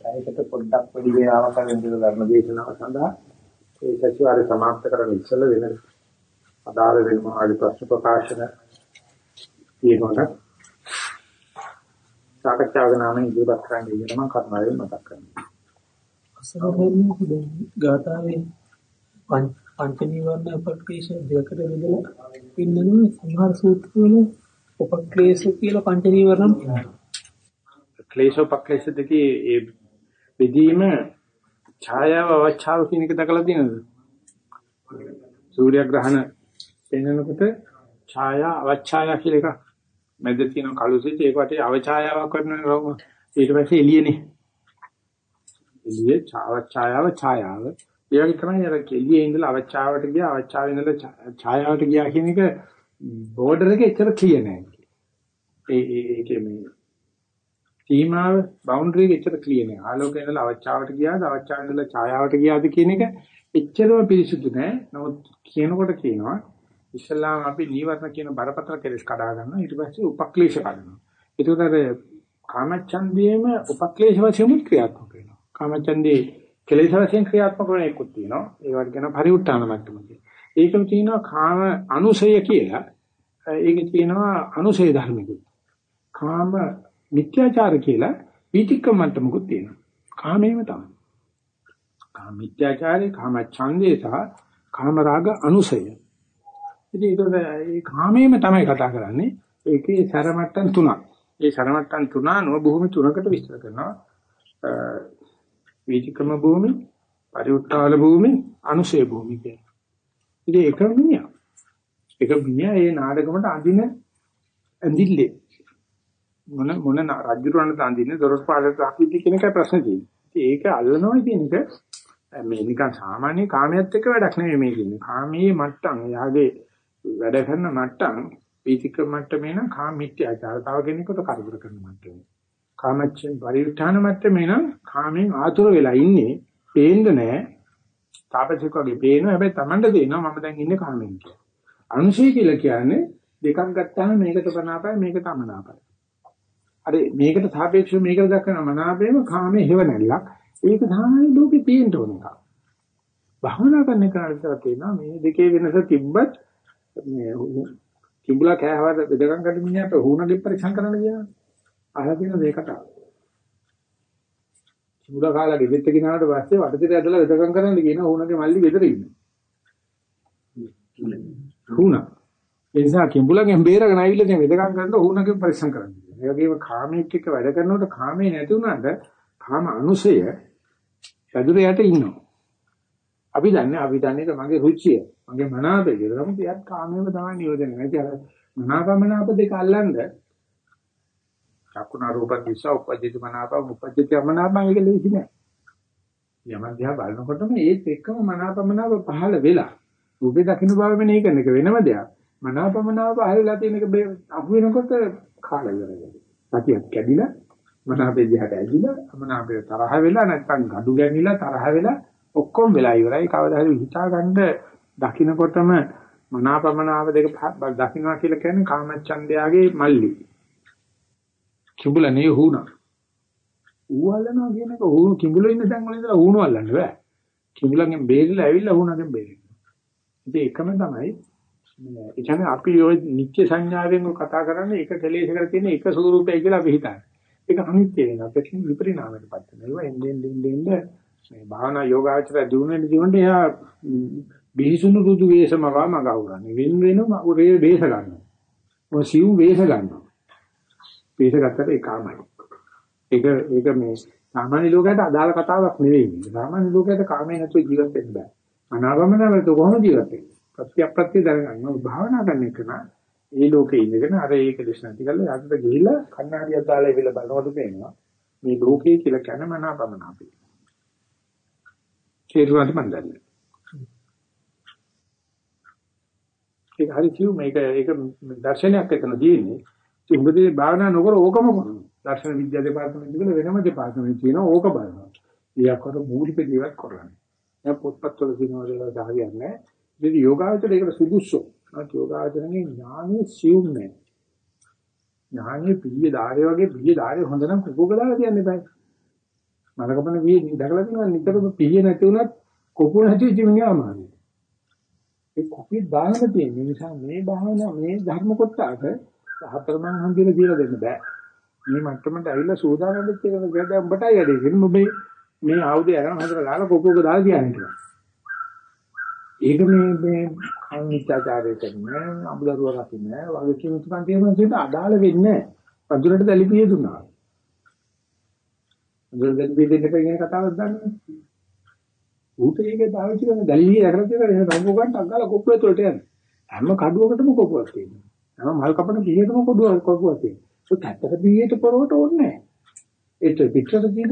ඒකට පොඩ්ඩක් වැඩි වේලාවක් වෙනදලා ධර්ම දේශනාව සඳහා ඒ සතිවාරය සමාප්ත කරගෙන ඉස්සෙල්ලා වෙන අදාළ වෙන මාගේ ප්‍රශ්න ප්‍රකාශන තියෙනවා සාකච්ඡාවක නාමයෙන් ඉදිරිපත් කරන්න ඉගෙන මම කර්මාවෙන් මතක් කරනවා. අසරණදී ගාථාවේ පංච නීවරණ අපක්ලේශ දෙකට බෙදලා ඉන්නනවා සමහර සූත්‍රවල උපක්ලේශ කියලා පංච නීවරණ ක්ලේශෝපක්ලේශ දෙකේ ඒ බෙදීම ඡායාව අවචාව කියන එක දකලා තියෙනවද සූර්යග්‍රහණ පෙන්වනකොට ඡායා අවචායා කියලා එකක් මැද තියෙන කළු සිට ඒක වටේ අවචායාවක් කරනවා ඊට පස්සේ එළියනේ එළිය ඡායාව ඡායාව ඒ වගේ තමයි අර කෙලියේ ඉඳලා අවචාවට ගියා අවචාවේ ඉඳලා ඡායාවට ගියා කියන එක බෝඩර් එකේ එච්චර ක්ලියර් නෑ. ඒ ඒකේ මේ සීමාව බවුන්ඩරි එක එච්චර ක්ලියර් නෑ. ආලෝකයේ ඉඳලා අවචාවට ගියාද අවචාවේ ඉඳලා ඡායාවට ගියාද කියන එක එච්චරම පිරිසුදු නෑ. නමුත් කියනකොට කියනවා ඉස්ලාම අපි නීවරණ කියන බරපතල කෙලෙස් කඩා ගන්නවා. ඊට පස්සේ උපක්ලේශ කඩනවා. ඒකෝද අර කාමච්ඡන්දියේම උපක්ලේශ වශයෙන් ක්‍රියාත්මක වෙනවා. කාමච්ඡන්දේ කෙලෙස් වශයෙන් ක්‍රියාත්මක වෙන එකක් තියෙනවා. ඒවට කියනවා පරිඋත්ථාන මට්ටම කියලා. ඒකම තියෙනවා කාම අනුසය කියලා. ඒක තියෙනවා අනුසය ධර්මිකුත් කාම මිත්‍යාචාර කියලා වීතික්කම මට්ටමකුත් තියෙනවා. කාමේම තමයි. කාම මිත්‍යාචාරේ කාම ඡන්දේ සහ කාම රාග අනුසය. ඉතින් ඒක ඒ කාමේම තමයි කතා කරන්නේ. ඒකේ සැර මට්ටම් තුනක්. ඒ සැර මට්ටම් තුන නෝ භූමි තුනකට විස්තර කරනවා. වීතික්‍රම භූමි, පරිඋත්තාල භූමි, අනුසය භූමි කියන. ඉතින් ඒක මිනිහා. ඒක මිනිහා ඒ නාටකමට අඳින ඇඳිල්ලේ මොන මොන රජුරවන්ට අඳින්නේ දොරස් පාඩට අකිති කියන එකයි ප්‍රශ්නේ තියෙන්නේ. ඉතින් ඒක අල්ලනවා කියන එක මේ නිකන් සාමාන්‍ය කාමයට එක්ක වැඩක් නෙමෙයි මේ කියන්නේ. කාමයේ මට්ටම් එයාගේ වැඩ කරන මට්ටම් පීතික මට්ටමේ නම් කාම මිත්‍යාචාර තව කෙනෙකුට කරදර කරන මට්ටම. කාමච්ඡන් පරිඋත්ථාන මට්ටමේ නම් කාමෙන් ආතුර වෙලා ඉන්නේ පේන්න නෑ. තාපසික වගේ පේනවා හැබැයි Tamanda දෙනවා මම දැන් ඉන්නේ කාමෙන් කියලා. අනුශය කියලා කියන්නේ දෙකක් ගත්තාම මේකට ප්‍රනාපයි මේකට අමනාපයි. අර මේකට සාපේක්ෂව මේකට දක්වන මනාපේම කාමයේ හේව නැල්ලක්. ඒක සාමාන්‍ය ලෝකේ තියෙන්න ඕන එකක්. භවනා කරන කෙනාට තේනවා මේ දෙකේ වෙනස තිබ්බත් මේ කිඹුලා කෑවද බෙදගම් කඩ මිනිහට හුණගේ පරීක්ෂා කරන්න කියනවා. අහලා තියෙන දෙයකට. කිඹුලා කාලා ගෙදෙට්ට ගිනාට පස්සේ වටපිට ඇදලා බෙදගම් කරන්න කියන හුණගේ මල්ලි ගෙදර ඉන්නේ. හුණ. ඒ නිසා කිඹුලගෙන් බේරගෙන ආවිල්ලා දැන් බෙදගම් කරන්න හුණගේ පරීක්ෂා කරන්න. ඒ වගේම කාමයේ එක්ක වැඩ කරනකොට කාමේ නැති වුණාට කාම අනුසය පැදුරයට ඉන්නවා. අපි දන්නේ අපි දන්නේ මගේ රුචිය, මගේ මනාපය කියලා. නමුත් එයත් කාමයේම තමයි නියෝජනය. නැති අර මනාපමනාප දෙක අල්ලන්න චක්කුණ රූප දිස්ස උපජ්ජති මනාප උපජ්ජති අමනාප මේක ලේසි නෑ. යමන්දියා බලනකොටම ඒත් එක්කම මනාපමනාප පහළ වෙලා රූපේ දකින්න බව මෙනෙහි කරන එක වෙනම දෙයක්. මනාපමනාප පහළලා තියෙන එක අහු වෙනකොට කාලය ඉවරයි. සතියක් කැඩිලා මනාපේ දිහාට ඇදිලා අමනාපේ තරහ වෙලා නැත්නම් gadu ගැනිලා තරහ වෙලා ඔක්කොම වෙලා ඉවරයි. කවදා හරි හිතා ගන්න දකින්නකොටම මනාපමනාප දෙක දකින්නවා කියලා කියන්නේ කාමච්ඡන්දයාගේ මල්ලි. කිඹුල නේ හුණා ඌවල්ලනවා කියන එක ඌ කිඹුල ඉන්න තැන් වල ඉඳලා ඌණු අල්ලන්න බෑ. කිඹුලගෙන් බේරිලා ඇවිල්ලා ඌණගෙන් බේරෙන්න ඉතින් එකම තමයි ඒ කියන්නේ අපි ওই නිත්‍ය සංඥාවෙන් කතා කරන්නේ එක කෙලෙසකට තියෙන එක ස්වරූපයයි කියලා අපි හිතන්නේ. ඒක අනිත්‍ය වෙනවා. ඒක විපරිණාමයටපත් වෙනවා. ඒවා එන්නේ එන්නේ එන්නේ මේ භාවනා යෝගාචර දිනුනෙන් දිනුනෙන් එයා බිහිසුණු රුදු වේශම වම ගවුරන්නේ. වෙන වෙනම උරේ වේශ ගන්නවා. මොන සිව් වේශ ගන්නවා. වේශ ගත්තට ඒකමයි. ඒක ඒක මේ සාමාන්‍ය ලෝකයට අදාළ කතාවක් නෙවෙයි. සාමාන්‍ය ලෝකයට කාමයේ නැතුව ජීවත් වෙන්න බෑ. අනාගමනවලට කොහොම ජීවත් වෙන්නේ? ප්‍රත්‍ය අප්‍රත්‍ය දැනගන්න. භාවනා කරන එක නා ඒ ලෝකේ ඉඳගෙන අර ඒක දෙස් නැති කරලා යකට ගිහිල්ලා කන්නඩියක් දාලා ඉවිල බලනකොට පේනවා මේ ලෝකේ කියලා කියන මනාපමන අපි. ඒරුවට මන් දන්නේ. ඒක හරි කියු මේක ඒක දර්ශනයක් එතන තියෙන්නේ. උඹදී භාවනා නොකර ඕකම කරනවා. දර්ශන විද්‍යා දෙපාර්තමේන්තුව වල වෙනම දෙපාර්තමේන්තු තියෙනවා ඕක බලනවා. ඊයක්වර මූලික දේවල් කරන්නේ. දැන් පොත්පත් වල තියෙනවා ඒක හරියන්නේ නැහැ. ඉතින් යෝගාවචරයකට සුදුසු. අත් යෝගාචරණේ ඥානෙ සිවුම් නැහැ. ඥානෙ පිළිය ධාරය වගේ පිළිය ධාරය හොඳ නම් කුකුක දාලා තියන්න බෑ. මලකපන වියේ දැකලා තියෙනවා නිතරම පිළිය නැති වුණත් කුකුල නැති වෙච්ච මිනිහා අමාරුයි. ඒ කුකුල් දාන්න තියෙන නිසා මේ භාවනා මේ ධර්ම කොටස හතරමං හන්දිලා කියලා දෙන්න බෑ. මේ මට්ටමට ඇවිල්ලා සූදානම් වෙච්ච එක ගියද උඹටයි වැඩේ. එන්න මේ මේ ආයුධය අරන් හදලා ලාලා කුකුක දාලා තියන්නේ. ඒක මේ මේ අනිත්‍යචාරය කරන්නේ අඹලරුව රකින්නේ වගකීම් තුකන් තියෙන දෙයට අදාළ වෙන්නේ නැහැ. වඳුරට දැලිපිය දුන්නා. වඳුරට දැලිපිය දෙන්න කියන කතාවක් දන්නේ. ඌට ඒක දාවිච්ච කරන දැලිපිය දැකලා තියෙන එන රංගු ගන්න අග්ගල කොප්පුව ඇතුළට යන්නේ. හැම කඩුවකටම කොපුවක් තියෙනවා. හැම මල් කපන පිළියෙටම කොඩුවක් කොපුවක් තියෙනවා. ඒක ඇත්තට පිළියෙට පොරවට ඕනේ නැහැ. ඒත් පිටරට තියෙන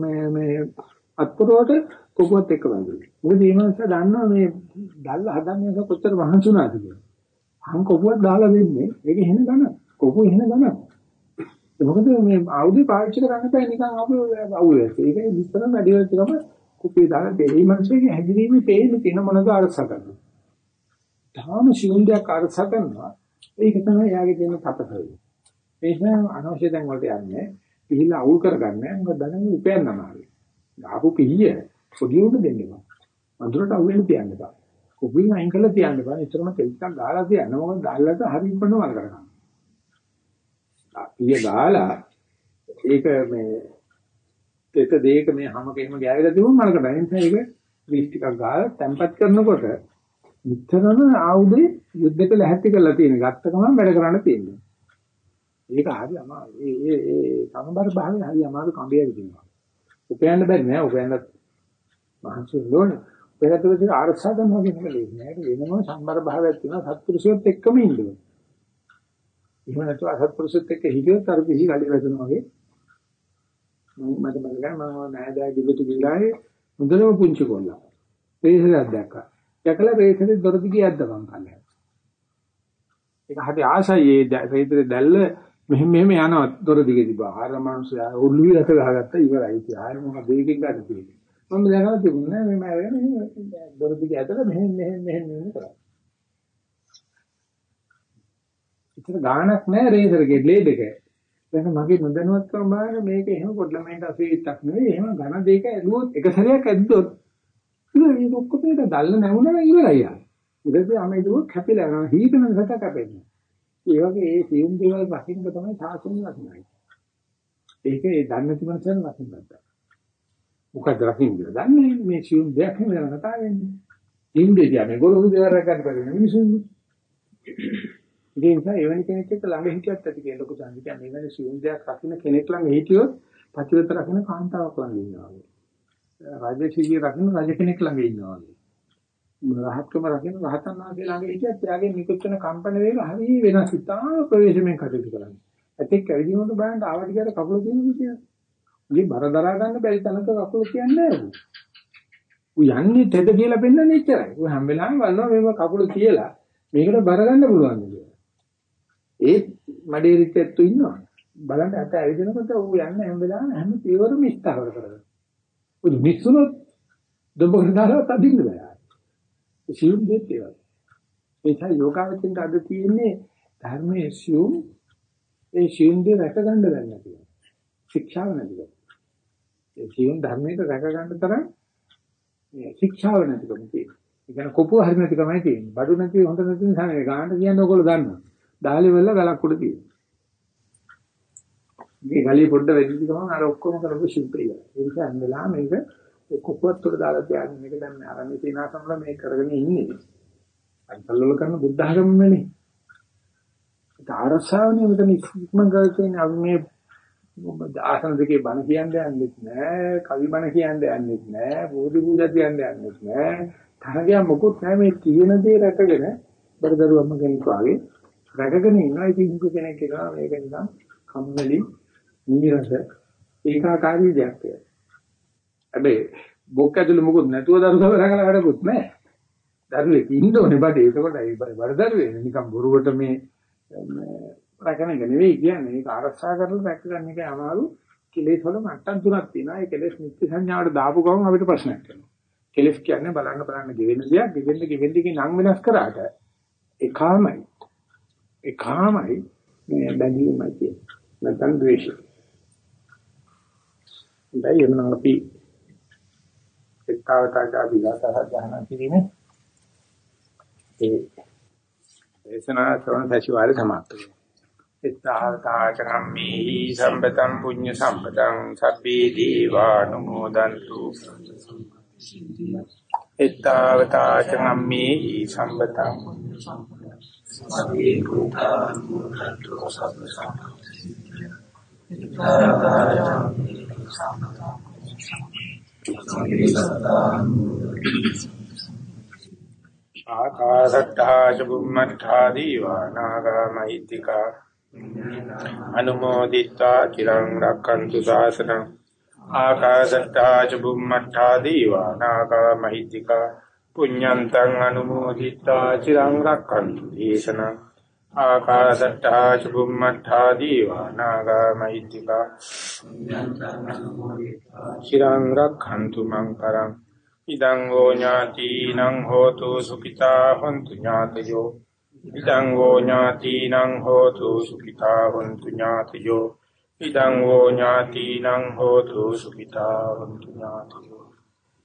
මේ මේ අත්පොරවට කොකුවත් එක්ක බඳිනවා. මොකද මේ මනුස්සයා දන්නවා මේ දැල්ල හදන්නේ කොච්චර වහන්සි වුණාද කියලා. අහන් කොකුවක් දාලා දෙන්නේ ඒක එහෙන ගන්න. කොකුව එහෙන ගන්න. මොකද මේ ආයුධය පාවිච්චි කරන්න බෑ නිකන් අපි අවුල් ඒක. ඒක විස්තර වැඩි වෙච්ච ගම කුපේ දාලා දෙයි මනුස්සයගේ හැදිරීමේ පේන තියෙන මොනද අරස කරනවා. තාම සිවුන්දයක් අරස කරනවා. ඒක තමයි එයාගේ තියෙන තපසය. ඒක අනවශ්‍ය දැන් වලට යන්නේ. පිළිලා අවුල් කරගන්නේ. මොකද දැනගෙන උපයන්න අමාරුයි. ආපු පිළිය පොඩි උඩ දෙන්න එපා. වඳුරට අහු වෙන්න තියන්න එපා. කුපින් අයින් කරලා තියන්න බෑ. ඉතරම තෙල් ටිකක් ගාලා තියන්න. මොකද ගාල්ලට හරියට පොඩ්ඩක් කරගන්න. ඊය ගාලා ඒක මේ තෙත දෙයක මේ හැම කෙනෙම ගෑවිලා තිබුණ මලකට. ඒ නිසා ඒක විස් ටිකක් ගාලා තැම්පත් කරනකොට නිතරම ආයුධේ යුද්ධෙට ලැහැත්ති කරලා තියෙන. ගත්ත ගමන් වැඩ කරන්න තියෙනවා. ඒක හරි අමාරුයි. ඒ ඒ ඒ සමබර භාවයේ හරි අමාරු කඹය විදිනවා. උපයන්න බැරි නෑ. උපයන්නත් මහන්සි වෙන්න පෙරතුලේ ආරක්ෂා කරනවා කියන එක ලේසි නෑ. ඒක වෙනම සම්බර භාවයක් තියෙනවා. සත්පුරුෂයොත් එක්කම ඉන්නවා. එහෙම නැතුව අසත්පුරුෂයොත් එක්ක හිටියොත් අර පිහි ගලි වැදෙනවා වගේ. මම මට මතකයි මම නෑදෑ දිබුතු ගිලායේ මුදලම පුංචි කොල්ලා. රේසරයක් දැක්කා. දැකලා රේසරේ දොර දිගේ යද්දපන් කල්ලා. ඒක හරි ආසයි ඒ රේසරේ දැල්ල මෙහෙම මෙහෙම යනවා දොර දිගේ තිබා. ආර මනුස්සයා ඔළුවේ රට ගහගත්තා ඉවරයි. ඉතින් ආයෙ මොකද දෙයකින් ගන්න තියෙන්නේ. මම දැකලා තිබුණේ මේ මම දොර දිගේ ඇදලා මෙහෙම මෙහෙම මෙහෙම මෙහෙම කරා. ඉතින් ගානක් නැහැ රේසර්ගේ බ්ලේඩ් එක. දැන් මගේ නොදැනුවත්කම බලන්න මේක එහෙම පොඩ්ඩමෙන්ට අසීත්තක් නෙවෙයි. එහෙම ඝන දෙක ඇදුවොත් එක සැරයක් ඇද්දොත් ඉතින් ඔක්කොම ඒක දැල්ල නැවුණා ඉවරයි ආ. ඊට පස්සේ අමේ දුව කැපිලා යනවා. හීතන සත කැපෙන්නේ. ඒ වගේ ඒ සියුම් දේවල් වශයෙන් තමයි සාසන වශයෙන්යි. ඒක ඒ දන්නේ තිබෙන වශයෙන් වශයෙන් මොකද රකින්නේ? දන්නේ මේ සියුම් දෙයක් නෙවෙයි කතා වෙන්නේ. ඉන්දියා මේ ගොරෝසු දේවල් රැකගන්න බැරි මිනිස්සුන්. ඒ නිසා එවැනි කෙනෙක් එක්ක ළඟ හිටියත් ඇති කියන ලොකු සංකේතය. කියන්නේ එවැනි සියුම් දෙයක් රකින්න කෙනෙක් ළඟ හිටියොත් පතිවත රකින්න කාන්තාවක් ළඟ ඉන්නවා වගේ. රාජකීය රකින්න රජ කෙනෙක් ළඟ ඉන්නවා වගේ. රහත්කම රකින්න රහතන් වහන්සේ ළඟ හිටියත් එයාගේ නිකුත් වෙන කම්පන වේග හරිය වෙනස් ඉතාල ප්‍රවේශමෙන් කටයුතු කරන්නේ. ඇතෙක් කැවිදිනකොට බලන්න ආවට ගියට කකුල තියෙන විදිය. උගේ බර දරා ගන්න බැරි තැනක කකුල කියන්නේ නැහැ ඌ. යන්නේ තෙද කියලා පෙන්නන්නේ එච්චරයි. ඌ හැම වෙලාවෙම බලනවා මේක කකුල කියලා මේකට බර ගන්න පුළුවන් කියලා. ඒ මඩේ රිට්ටු ඉන්නවා. බලන්න අත ඇවිදිනකොට ඌ යන්නේ හැම වෙලාවෙම හැම පියවරම ඉස්තර කරගෙන. ඌ මිස්සුනොත් දොඹකට දාලා තදින්න බෑ. සියුම් දෙත් ඒවා. ඒ නිසා යෝගාවචින්ට අද තියෙන්නේ ධර්මයේ සියුම් ඒ සියුම් දේ රැක ගන්න දැන නැතිව. ශික්ෂාව නැතිව. ඒ සියුම් ධර්මයක රැක ගන්න තරම් මේ ශික්ෂාව නැතිකම තියෙනවා. ඒ කියන්නේ කොපුව හරි නැතිකමයි තියෙන්නේ. බඩු නැති හොඳ නැති නිසා නෙවෙයි. ගානට කියන්නේ ඔයගොල්ලෝ දන්නවා. දාලි වල ගලක් උඩ තියෙනවා. මේ ගලිය පොඩ්ඩ වෙදිච්ච ගමන් අර ඔක්කොම කරපු ශිල්පය. ඒ නිසා අන්නලා මේක කොපුවත් උඩ දාලා තියාගෙන මේක දැන් මේ අරන්නේ සීනාසම්ල මේ කරගෙන ඉන්නේ. අන්තල්වල කරන බුද්ධ ධර්මනේ. ඒක ආරසාවනේ මෙතන ඉක්මන් කරලා තියෙන අපි මේ ආසන දෙකේ බණ කියන්නේ යන්නෙත් නෑ, කවි බණ කියන්නේ යන්නෙත් නෑ, බෝධි පූජා කියන්නේ යන්නෙත් නෑ. තරගයක් මොකුත් නෑ මේ තියෙන දේ රැකගෙන බරදරුවම්ම කෙනෙක් වගේ රැකගෙන ඉන්නවා. ඉතින් හිඟු කෙනෙක් කියනවා මේක නිකන් කම්මැලි, නීරස, ඒකාකාරී දෙයක් කියලා. හැබැයි බොක් ඇතුළේ මොකුත් නැතුව දරුවව රඟලා වැඩකුත් නැහැ. දරුවෙක් ඉන්න ඕනේ බඩේ. ඒකකොට ඒ බඩ දරුවේ නිකන් බොරුවට මේ රැකන එක නෙවෙයි කියන්නේ. ඒක ආරක්ෂා කරලා රැක ගන්න එක අමාරු. කෙලෙස් වල මට්ටම් තුනක් තියෙනවා. ඒ කෙලෙස් නිත්‍ය සංඥාවට දාපු ගමන් අපිට ප්‍රශ්නයක් වෙනවා. කෙලෙස් කියන්නේ බලන්න බලන්න ගෙවෙන දෙයක්. ගෙවෙන්න ගෙවෙන්න දිගේ නම් වෙනස් කරාට ඒකාමයි. ඒකාමයි මේ බැඳීමයි කියන්නේ. නැත්නම් ද්වේෂය. දැන් එන්න අපි එක්තාවතාචාදී ගාථා සජහන කිරීමේ ඒ දේශනා ශ්‍රවණ සැසිවාරය සමාප්ත වෙනවා. එක්තාවතාචරම්මි සම්පතං පුඤ්ඤ සම්පතං සබ්බේ දීවානුමෝදන්තු එක්තාවතාචරම්මි සම්පතං සබ්බේ භූතානුමෝදන්තු සබ්බ සම්පතං එක්තාවතාචරම්මි සම්පතං ආකාශට්ටා චුම්මට්ටා දීවානාගා මහිත්‍තිකා අනුමෝදිත්වා චිරං රක්칸තු ශාසනං ආකාශට්ටා චුම්මට්ටා දීවානාගා මහිත්‍තිකා පුඤ්ඤන්තං අනුමෝදිත්වා චිරං රක්칸තු දේශනං ආකාශට්ටා චුම්මට්ටා දීවානාගා මහිත්‍තිකා චිරං රක්ඛන්තු මං කරං ඉදං ෝ ඥාතිනං හෝතු සුඛිතා හොන්තු ඥාතයෝ ඉදං ෝ ඥාතිනං හෝතු සුඛිතා හොන්තු ඥාතයෝ ඉදං ෝ ඥාතිනං හෝතු සුඛිතා හොන්තු ඥාතයෝ